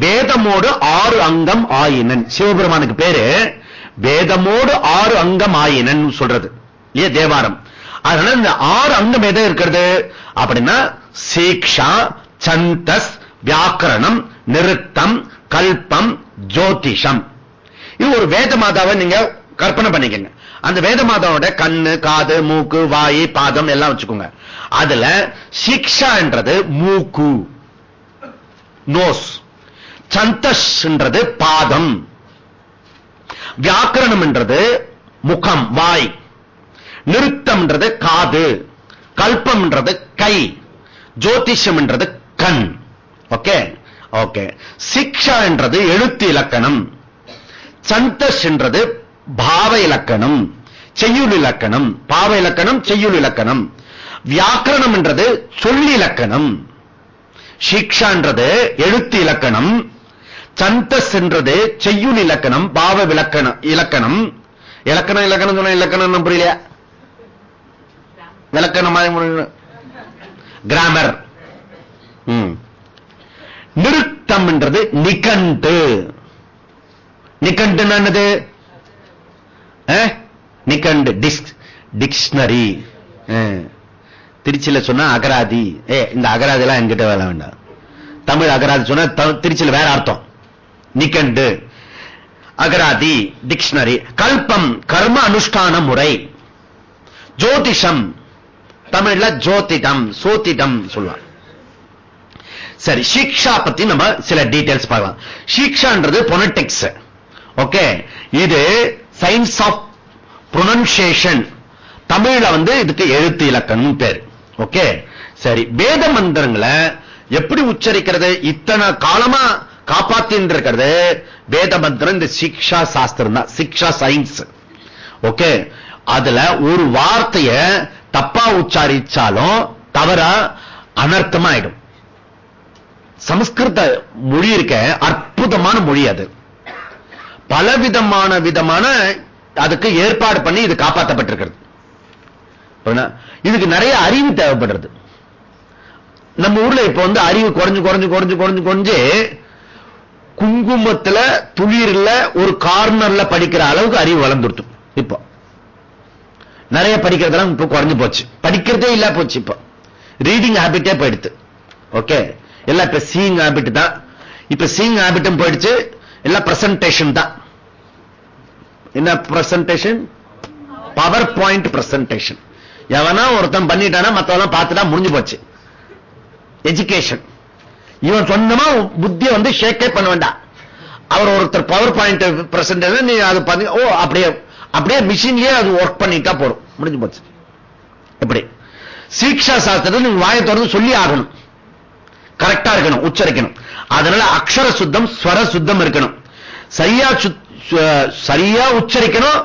வேதமோடு ஆறு அங்கம் ஆயினன். சிவபெருமானுக்கு பேரு வேதமோடு ஆறு அங்கம் ஆயினன் சொல்றது. இல்லையா? தேவாரம். அதனால இந்த ஆறு அங்கம் எதை இருக்கிறது? அப்படின்னா சீக்ஷா சந்தஸ் வியாக்கரணம் நிறுத்தம் கல்பம் ஜோதிஷம். இது ஒரு வேத மாதாவை நீங்க கற்பனை பண்ணிக்கங்க. அந்த வேத மாதாவோட கண்ணு காது மூக்கு வாய் பாதம் எல்லாம் வச்சுக்கோங்க. அதுல சிக்ஷான்றது மூக்கு. நோஸ். சந்தஸ்ன்றது பாதம். வியாக்கரணம்ன்றது முகம் வாய். நிறுத்தம்ன்றது காது. கல்பம்ன்றது கை. ஜோதிஷம்ன்றது கண். ஓகே? ஓகே. சிக்ஷா என்றது எழுத்து இலக்கணம். சந்தஸ் என்றது பாவ இலக்கணம். செய்யுள் இலக்கணம். பாவ இலக்கணம் செய்யுள் இலக்கணம். வியாக்கரணம் என்றது சொல்லி இலக்கணம் சீக்ஷான்றது எழுத்து இலக்கணம் சந்தஸ் என்றது செய்யுள் இலக்கணம் பாவ விலக்கணம் இலக்கணம். இலக்கணம் இலக்கணம் சொன்ன இலக்கணம் புரியலையா? விளக்கணம் கிராமர் நிறுத்தம் என்றது நிகண்டு. நிகண்டு என்னது? நிகண்டு. டிஸ்க் டிக்ஷனரி திருச்சியில சொன்னா அகராதி. ஏ இந்த அகராதி எல்லாம் என்கிட்ட வேலை வேண்டாம். தமிழ் அகராதி சொன்னா த- திருச்சியில வேற அர்த்தம். நிக்கண்டு அகராதி டிக்ஷனரி கல்பம் கர்ம அனுஷ்டான முறை. ஜோதிஷம் தமிழ்ல ஜோதிடம் சோதிடம் சொல்லலாம் சரி சீக்ஷா பத்தி நம்ம சில டீடைல்ஸ் பார்க்கலாம். சிக்ஷான்றது பொனட்டிக்ஸ் ஓகே இது சயின்ஸ் ஆஃப் ப்ரொனன்சியேஷன் தமிழ்ல வந்து இதுக்கு எழுத்து இலக்கணம் பேர். ஓகே? சரி வேத மந்திரங்களை எப்படி உச்சரிக்கிறது? இத்தனை காலமா காப்பாத்தின்னு இருக்கிறது வேத மந்திரம் இந்த சிக்ஷா சாஸ்திரம் தான். சிக்ஷா சயின்ஸ். ஓகே? அதுல ஒரு வார்த்தைய தப்பா உச்சாரிச்சாலும் தவறா அனர்த்தமாயிடும். சமஸ்கிருத மொழி இருக்க அற்புதமான மொழி அது. பலவிதமான விதமான அதுக்கு ஏற்பாடு பண்ணி இது காப்பாற்றப்பட்டிருக்கிறது இதுக்கு நிறைய அறிவு தேவைப்படுறது. நம்ம ஊர்ல இப்ப வந்து அறிவு குறைஞ்சு குறைஞ்சு குறைஞ்சு குறைஞ்சு குறைஞ்சு குங்குமத்துல துளிர்ல ஒரு கார்னர்ல படிக்கிற அளவுக்கு அறிவு வளர்ந்துருத்தும் இப்போ. நிறைய படிக்கிறதெல்லாம் இப்ப குறைஞ்சு போச்சு. படிக்கிறதே இல்ல போச்சு இப்போ. ரீடிங் ஹேபிட்டே போயிடுத்து ஓகே எல்லாம் இப்ப சீங் ஹேபிட் தான். இப்ப சீங் ஹேபிட்டும் போயிடுச்சு. எல்லாம் பிரசன்டேஷன் தான். என்ன பிரசன்டேஷன் பவர் பாயிண்ட் பிரசன்டேஷன் எவனா ஒருத்தன் பண்ணிட்டானா மத்தவெல்லாம் பார்த்துட்டா முடிஞ்சு போச்சு. எஜுகேஷன் இவன் சொந்தமா புத்தியை வந்து ஷேக்கே பண்ண வேண்டாம் அவர் ஒருத்தர் பவர் பாயிண்ட் பிரசன்ட் நீ அது பண்ணி ஓ அப்படியே அப்படியே மிஷின்லயே அது ஒர்க் பண்ணிட்டா போறோம் முடிஞ்சு போச்சு. எப்படி? சீக்ஷா சாஸ்திரத்தை நீங்க வாயை திறந்து சொல்லி ஆகணும். கரெக்டா இருக்கணும் உச்சரிக்கணும். அதனால அக்ஷர சுத்தம் ஸ்வர சுத்தம் இருக்கணும். சரியா சரியா உச்சரிக்கணும்.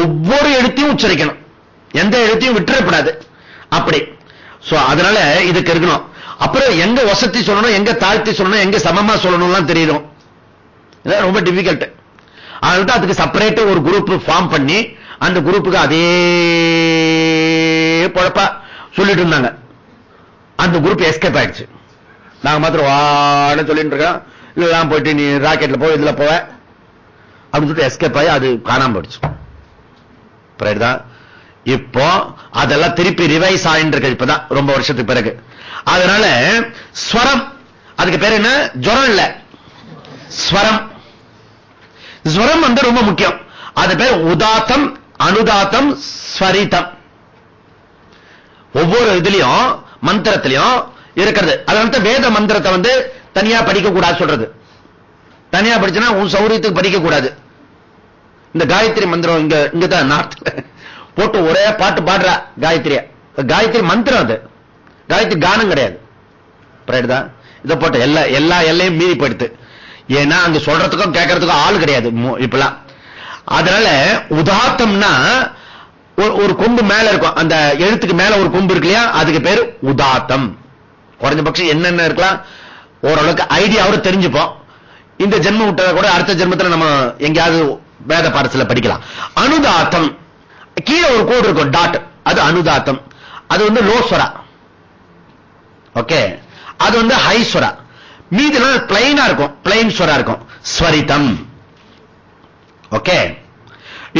ஒவ்வொரு எழுத்தையும் உச்சரிக்கணும். எந்த எழுத்தையும் விட்டுறப்படாது அப்படி. சோ அதனால இதுக்கு இருக்கணும். அப்புறம் எங்க வசதி சொல்லணும் எங்க தாழ்த்தி சொல்லணும் எங்க சமமா சொல்லணும்லாம் தெரியணும் ரொம்ப டிஃபிகல்ட் அதனால அதுக்கு செப்பரேட் ஒரு குரூப் ஃபார்ம் பண்ணி அந்த குரூப்புக்கு அதே பொழப்பா சொல்லிட்டு இருந்தாங்க. அந்த குரூப் எஸ்கேப் ஆயிடுச்சு. நாங்க மாத்திரம் வாட சொல்லிட்டு இருக்கோம். இதெல்லாம் போயிட்டு நீ ராக்கெட்ல போய் இதுல போவ. அப்படின்னு சொல்லிட்டு எஸ்கேப் ஆகி அது காணாம போயிடுச்சு. தான்? இப்போ அதெல்லாம் திருப்பி ரிவைஸ் ஆயின்றிருக்கு இப்பதான் ரொம்ப வருஷத்துக்கு பிறகு. அதனால ஸ்வரம் அதுக்கு பேர் என்ன? ஜுரம் இல்ல. ஸ்வரம். ஸ்வரம் வந்து ரொம்ப முக்கியம். அது பேர் உதாத்தம் அனுதாத்தம் ஸ்வரிதம் ஒவ்வொரு இதுலயும் மந்திரத்திலையும் இருக்கிறது. அதனால வேத மந்திரத்தை வந்து தனியா படிக்க கூடாது சொல்றது. தனியா படிச்சுன்னா உன் சௌரியத்துக்கு படிக்க கூடாது இந்த காயத்ரி மந்திரம் இங்க இங்கதான் நார்த்ல போட்டு ஒரே பாட்டு பாடுறா காயத்ரிய. காயத்ரி மந்திரம் அது. காயத்ரி கானம் கிடையாது. தான் இதை போட்டு எல்லா எல்லா எல்லையும் மீறி போயிடுது. ஏன்னா அங்க சொல்றதுக்கும் கேட்கறதுக்கும் ஆள் கிடையாது. இப்பெல்லாம் அதனால உதாத்தம்னா ஒரு கொம்பு மேல இருக்கும். அந்த எழுத்துக்கு மேல ஒரு கொம்பு இருக்கு இல்லையா? அதுக்கு பேரு உதாத்தம். குறைஞ்சபட்சம் என்னென்ன இருக்கலாம்? ஓரளவுக்கு ஐடியாவோட தெரிஞ்சுப்போம். இந்த ஜென்மம் விட்டதை கூட அடுத்த ஜென்மத்தில் நம்ம எங்கேயாவது வேத பாடத்துல படிக்கலாம். அனுதாத்தம். கீழே ஒரு கோடு இருக்கும் டாட் அது அனுதாத்தம். அது வந்து லோஸ்வரா ஓகே அது வந்து ஹைஸ்வரா மீதிலாம் பிளைனா இருக்கும். பிளைன் ஸ்வரா இருக்கும். ஸ்வரிதம். ஓகே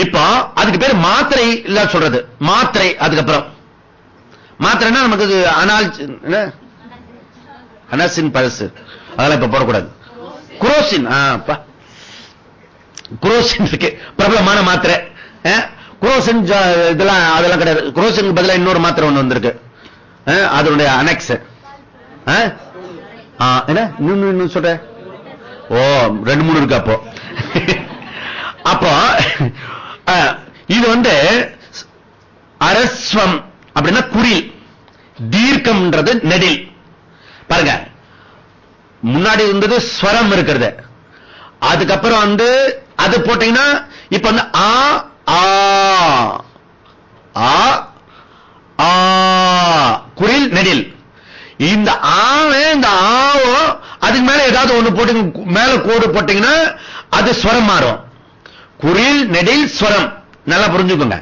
இப்போ அதுக்கு பேர் மாத்திரை இல்ல சொல்றது. மாத்திரை அதுக்கப்புறம். மாத்திரைன்னா நமக்கு அனால் அனசின் பழசு. அதெல்லாம் இப்ப போடக்கூடாது. குரோசின் குரோசின் இருக்கு. பிரபலமான மாத்திரை. குரோசன் இதெல்லாம் அதெல்லாம் கிடையாது. குரோசன் பதிலாக இன்னொரு மாத்திரை ஒண்ணு வந்திருக்கு. அதனுடைய அனெக்ஸ் என்ன? இன்னும் இன்னும் சொல்ற ஓ ரெண்டு மூணு இருக்கு அப்போ. அப்போ இது வந்து அரஸ்வம் அப்படின்னா குரில் தீர்க்கம்ன்றது நெடில். பாருங்க. முன்னாடி இருந்தது ஸ்வரம் இருக்கிறது. அதுக்கப்புறம் வந்து அது போட்டீங்கன்னா இப்ப வந்து ஆ ஆ ஆ குரில் நெடில். இந்த ஆவே இந்த ஆவோ அதுக்கு மேல ஏதாவது ஒண்ணு போட்டு மேல கோடு போட்டீங்கன்னா அது ஸ்வரம் மாறும். குரில் நெடில் ஸ்வரம். நல்லா புரிஞ்சுக்கோங்க.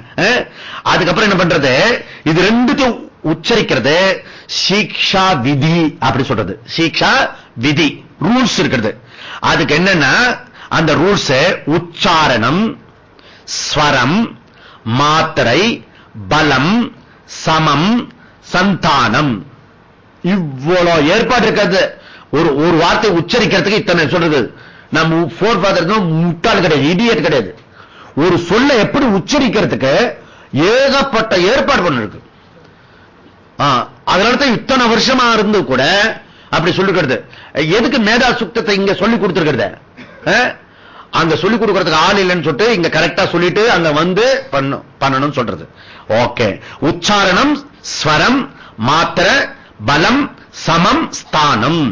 அதுக்கப்புறம் என்ன பண்றது? இது ரெண்டுத்தையும் உச்சரிக்கிறது. சீக்ஷா விதி அப்படி சொல்றது. சீக்ஷா விதி. ரூல்ஸ் இருக்கிறது. அதுக்கு என்னன்னா அந்த ரூல்ஸ் உச்சாரணம் ஸ்வரம் மாத்திரை பலம் சமம் சந்தானம். இவ்வளவு ஏற்பாடு இருக்கிறது. ஒரு ஒரு வார்த்தை உச்சரிக்கிறதுக்கு இத்தனை சொல்றது. நம்ம போர் ஃபாதர் முட்டாள் கிடையாது இடியட் கிடையாது. ஒரு சொல்ல எப்படி உச்சரிக்கிறதுக்கு ஏகப்பட்ட ஏற்பாடு பண்ணிருக்கு. அதனால இத்தனை வருஷமா இருந்து கூட அப்படி சொல்லிக்கிறது. எதுக்கு மேதா சுத்தத்தை இங்க சொல்லி கொடுத்துருக்கிறது? அந்த சொல்லி கொடுக்கறதுக்கு ஆள் இல்லைன்னு சொல்லிட்டு இங்க கரெக்டா சொல்லிட்டு அங்க வந்து பண்ணணும் சொல்றது. ஓகே உச்சாரணம் ஸ்வரம் மாத்திர பலம் சமம் ஸ்தானம்.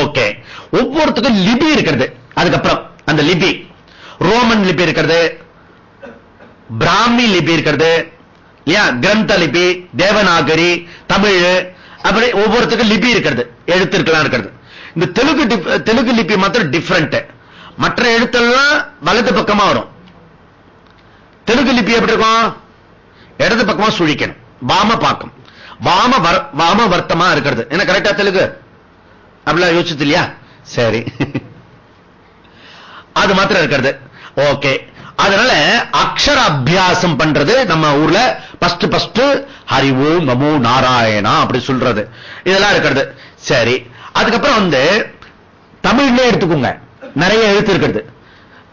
ஓகே ஒவ்வொருத்துக்கும் லிபி இருக்கிறது. அதுக்கப்புறம் அந்த லிபி. ரோமன் லிபி இருக்கிறது. பிராமி லிபி இருக்கிறது. கிரந்த லிபி தேவநாகரி தமிழ் அப்படி ஒவ்வொருத்துக்கும் லிபி இருக்கிறது. எழுத்திருக்கலாம் இருக்கிறது. இந்த தெலுங்கு தெலுங்கு லிபி மாத்திரம் டிஃப்ரெண்ட் மற்ற எழுத்தெல்லாம் வலது பக்கமா வரும். தெலுங்கு லிபி எப்படி இருக்கும்? இடது பக்கமா சுழிக்கணும். வாம பாக்கம் வாம வாம வர்த்தமா இருக்கிறது. என்ன கரெக்டா தெலுங்கு? அப்படிலாம் யோசிச்சது இல்லையா? சரி. அது மாத்திரம் இருக்கிறது. ஓகே. அதனால அக்ஷர அபியாசம் பண்றது நம்ம ஊர்ல பஸ்ட் பஸ்ட் ஹரிவு நமோ நாராயணா அப்படி சொல்றது. இதெல்லாம் இருக்கிறது. சரி. அதுக்கப்புறம் வந்து தமிழ்ல எடுத்துக்கோங்க. நிறைய எழுத்து இருக்கிறது.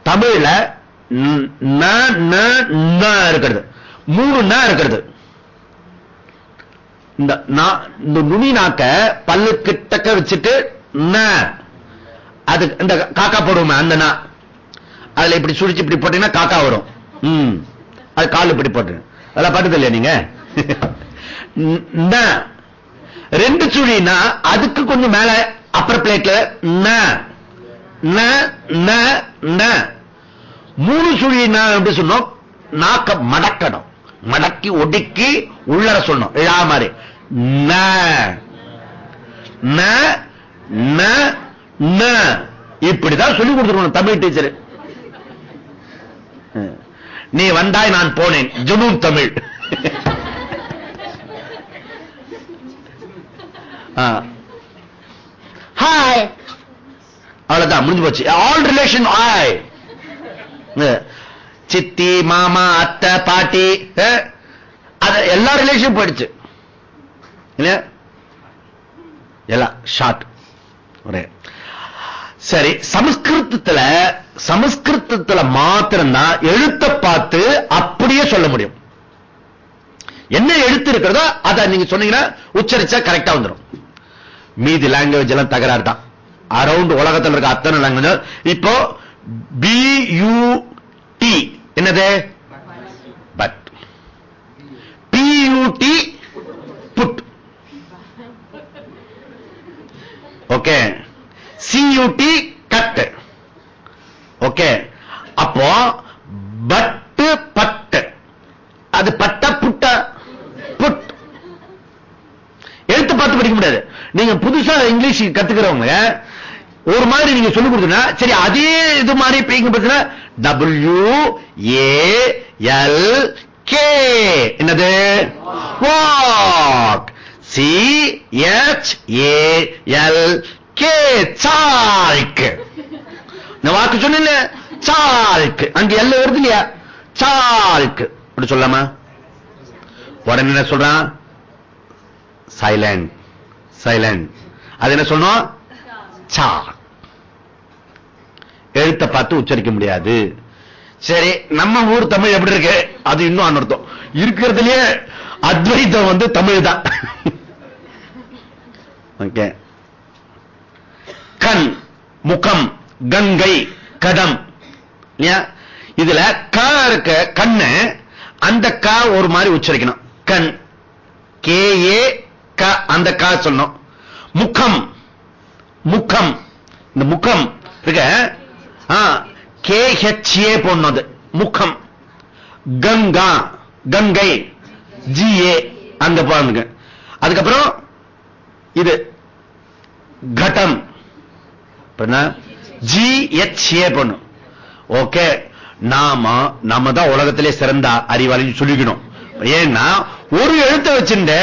தமிழ்ல இருக்கிறது. மூணு ந இருக்கிறது. இந்த நுனி நாக்க பல்லு கிட்டக்க வச்சுட்டு அது இந்த காக்கா போடுவோமே அந்த நா. அதுல இப்படி சுழிச்சு இப்படி போட்டீங்கன்னா காக்கா வரும். உம் அது கால் இப்படி போட்டு. அதெல்லாம் பார்த்தது இல்லையா நீங்க? ரெண்டு சுழினா அதுக்கு கொஞ்சம் மேல அப்பர் பிளேட்ல மூணு சுழி எப்படி சொன்னோம்? நாக்க மடக்கணும். மடக்கி ஒடுக்கி உள்ளர சொல்லணும் இழா மாதிரி. இப்படிதான் சொல்லி கொடுத்துருக்கணும் தமிழ் டீச்சர் நீ வந்தாய் நான் போனேன். ஜுனூன் தமிழ். ஹாய் அவ்வளவுதான் முடிஞ்சு போச்சு. ஆல் ரிலேஷன் ஆய் சித்தி மாமா அத்தை பாட்டி எல்லா ரிலேஷன் போயிடுச்சு. இல்லையா? எல்லாம் ஷார்ட் ஒரே. சரி சமஸ்கிருதத்துல சமஸ்கிருதத்துல மாத்திரம்தான் எழுத்த பார்த்து அப்படியே சொல்ல முடியும். என்ன எழுத்து இருக்கிறதோ அதை நீங்க சொன்னீங்கன்னா உச்சரிச்சா கரெக்டா வந்துடும் மீதி லாங்குவேஜ் எல்லாம் தகராறு தான் அரவுண்ட் உலகத்தில் இருக்க அத்தனை லாங்குவேஜ் இப்போ பி யூ டி என்னது? But P U T put okay C U T cut okay அப்போ பட்டு பட்டு அது பட்ட புட்ட? புட் எழுத்து பார்த்து படிக்க முடியாது. நீங்க புதுசா இங்கிலீஷ் கத்துக்கிறவங்க ஒரு மாதிரி நீங்க சொல்லி கொடுத்தீங்கன்னா சரி அதே இது மாதிரி பேங்க பார்த்தீங்கன்னா டபிள்யூ ஏ எல் கே என்னது? Walk C H A L K chalk இந்த வாக்கு சொன்ன சால்க் அங்க எல்ல வருது இல்லையா? சால்க் அப்படி சொல்லாமா உடனே என்ன சொல்றான்? சைலண்ட் சைலண்ட் அது என்ன சொன்னோம்? சா. எழுத்த பார்த்து உச்சரிக்க முடியாது. சரி நம்ம ஊர் தமிழ் எப்படி இருக்கு? அது இன்னும் அனர்த்தம். இருக்கிறதுலயே அத்வைதம் வந்து தமிழ் தான் ஓகே. கண் முகம் கங்கை கதம். இதுல க இருக்க கண்ணு அந்த க ஒரு மாதிரி உச்சரிக்கணும். கண். கே ஏ க. அந்த க சொன்னோம் முகம். முகம். இந்த முகம் இருக்க கே ஹெச் ஏ போனது முகம். கங்கா கங்கை ஜி ஏ அந்த பாருங்க அதுக்கப்புறம் இது கட்டம். ஜி எச் ஏ பண்ணும் ஓகே நாம நாம தான் உலகத்திலே சிறந்த அறிவாளி சொல்லிக்கணும். ஏன்னா ஒரு எழுத்த வச்சுட்டு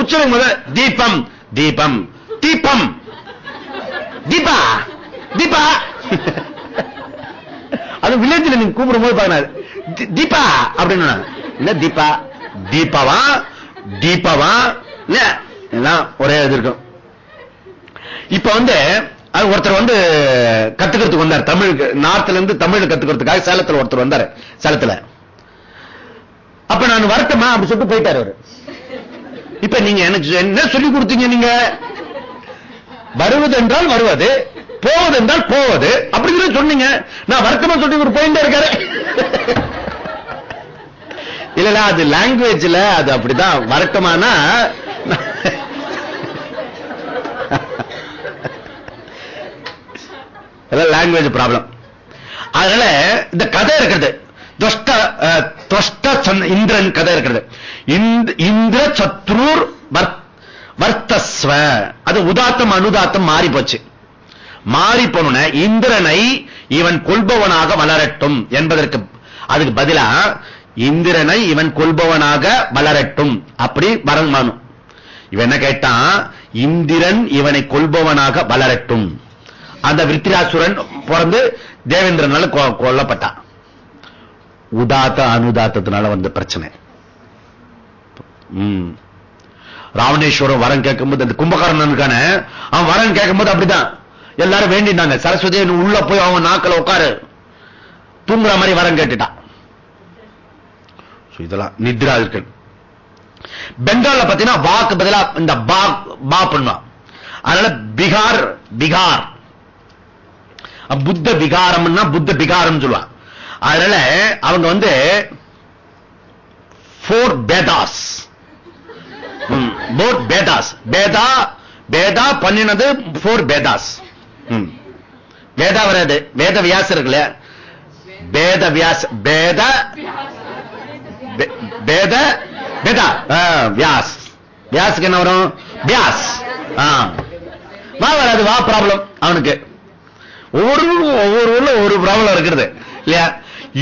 உச்சரம் முத தீபம் தீபம் தீபம். தீபா தீபா. அது வில்லேஜ்ல நீங்க கூப்பிடும் போது பாருங்க தீபா அப்படின்னு என்ன தீபா? தீபாவா? தீபாவா? எல்லாம் ஒரே இது இருக்கும். இப்ப வந்து அது ஒருத்தர் வந்து கத்துக்கிறதுக்கு வந்தார். தமிழுக்கு நார்த்ல இருந்து தமிழ் கத்துக்கிறதுக்காக சேலத்துல ஒருத்தர் வந்தாரு. சேலத்துல. அப்ப நான் வரட்டுமா அப்படி சொல்லிட்டு போயிட்டாரு அவரு. இப்ப நீங்க எனக்கு என்ன சொல்லி கொடுத்தீங்க நீங்க? வருவது என்றால் வருவது போவது. என்றால் போவது அப்படிங்கிற சொன்னீங்க. நான் வருத்தமா சொல்லி ஒரு பாயிண்ட் இருக்காரு. இல்ல அது லாங்குவேஜ்ல அது அப்படிதான். வரட்டமானா லாங்குவேஜ் ப்ராப்ளம் அதனால இந்த கதை இருக்கிறது. இந்திரன் கதை இருக்கிறது. இந்திர சத்ரூர் வர்த்த வர்த்தஸ்வ. அது உதாத்தம் அனுதாத்தம் மாறி போச்சு. மாறி போன இந்திரனை இவன் கொள்பவனாக வளரட்டும் என்பதற்கு அதுக்கு பதிலா இந்திரனை இவன் கொள்பவனாக வளரட்டும். அப்படி வரமானும் இவன் என்ன கேட்டான் இந்திரன் இவனை கொள்பவனாக வளரட்டும். அந்த விருத்திராசுரன் பிறந்து தேவேந்திரனால கொ- கொல்லப்பட்டான் உதாத்த அனுதாத்தத்தினால வந்த பிரச்சனை. ராவணேஸ்வரம் வரம் கேட்கும்போது அந்த கும்பகர்ணன் அவன் வரம் கேட்கும்போது அப்படிதான் எல்லாரும் வேண்டினாங்க. சரஸ்வதி உள்ள போய் அவன் நாக்கில் உட்காரு. தூங்குற மாதிரி வரம் கேட்டுட்டான். இதெல்லாம் நித்ரா இருக்கு பெங்கால்ல பாத்தீங்கன்னா வாக்கு பதிலா இந்த பா பா பண்ணுவான் அதனால பிகார் பிகார். புத்த விகாரம்னா புத்த விகாரம் சொல்லுவான் அதனால அவங்க வந்து போர் பேதாஸ் போர் பேதாஸ் பேதா பேதா பண்ணினது ஃபோர் பேதாஸ் வேதா வராது. வேத வியாசம் இருக்குல்ல? வேத வியாச வேத பேத வேத வேதா வியாஸ். வியாஸுக்கு என்ன வரும்? வியாஸ். வா வராது வா ப்ராப்ளம் அவனுக்கு. ஒவ்வொரு ஒவ்வொரு ஊர்ல ஒரு ப்ராப்ளம் இருக்கிறது இல்லையா?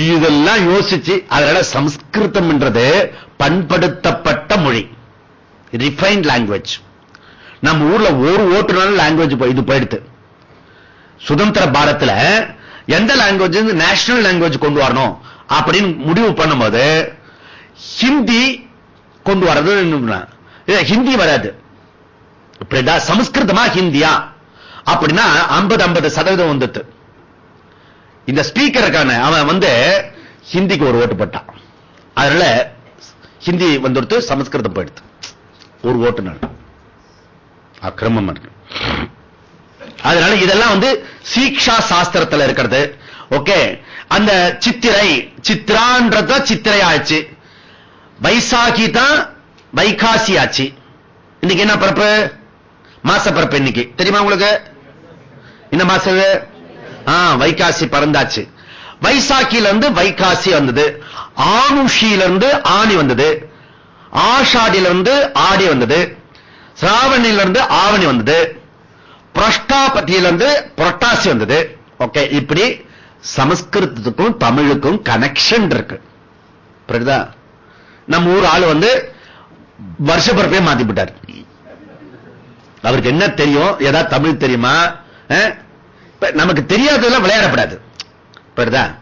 இதெல்லாம் யோசிச்சு அதனால சம்ஸ்கிருதம்ன்றது பண்படுத்தப்பட்ட மொழி. ரிஃபைன்ட் லாங்குவேஜ் நம்ம ஊர்ல ஒரு ஓட்டுனாலும் லாங்குவேஜ் இது போயிடுது. சுதந்திர பாரத்தில் எந்த லாங்குவேஜ் நேஷனல் லாங்குவேஜ் கொண்டு வரணும் அப்படின்னு முடிவு பண்ணும்போது ஹிந்தி கொண்டு வரது ஹிந்தி வராது. இப்படிடா சமஸ்கிருதமா ஹிந்தியா? அப்படின்னா 50 50 சதவீதம் வந்துட்டு. இந்த ஸ்பீக்கருக்கான அவன் வந்து ஹிந்திக்கு ஒரு ஓட்டு போட்டான். அதனால ஹிந்தி வந்துடுத்து சமஸ்கிருதம் போயிடுது. ஒரு ஓட்டுநர். அக்கிரமம் இருக்கு. அதனால இதெல்லாம் வந்து சீக்ஷா சாஸ்திரத்துல இருக்கிறது. ஓகே. அந்த சித்திரை சித்ரான்றத சித்திரை ஆச்சு. வைசாகி தான் வைகாசி ஆச்சு. இன்னைக்கு என்ன பிறப்பு? மாச பிறப்பு இன்னைக்கு. தெரியுமா உங்களுக்கு? இந்த மாசம் வைகாசி பறந்தாச்சு. வைசாக்கில இருந்து வைகாசி வந்தது. ஆனுஷியில இருந்து ஆணி வந்தது. ஆஷாடியிலிருந்து ஆடி வந்தது சிராவணியில இருந்து ஆவணி வந்தது புரஷ்டாபதியிலிருந்து புரட்டாசி வந்தது. ஓகே இப்படி சமஸ்கிருதத்துக்கும் தமிழுக்கும் கனெக்ஷன் இருக்கு. புரியுதா? நம்ம ஊர் ஆளு வந்து வருஷ பிறப்பே மாத்திவிட்டார் அவருக்கு என்ன தெரியும்? ஏதாவது தமிழ் தெரியுமா? அஹ்? நமக்கு தெரியாததெல்லாம் விளையாடப்படாது. புரியுதா?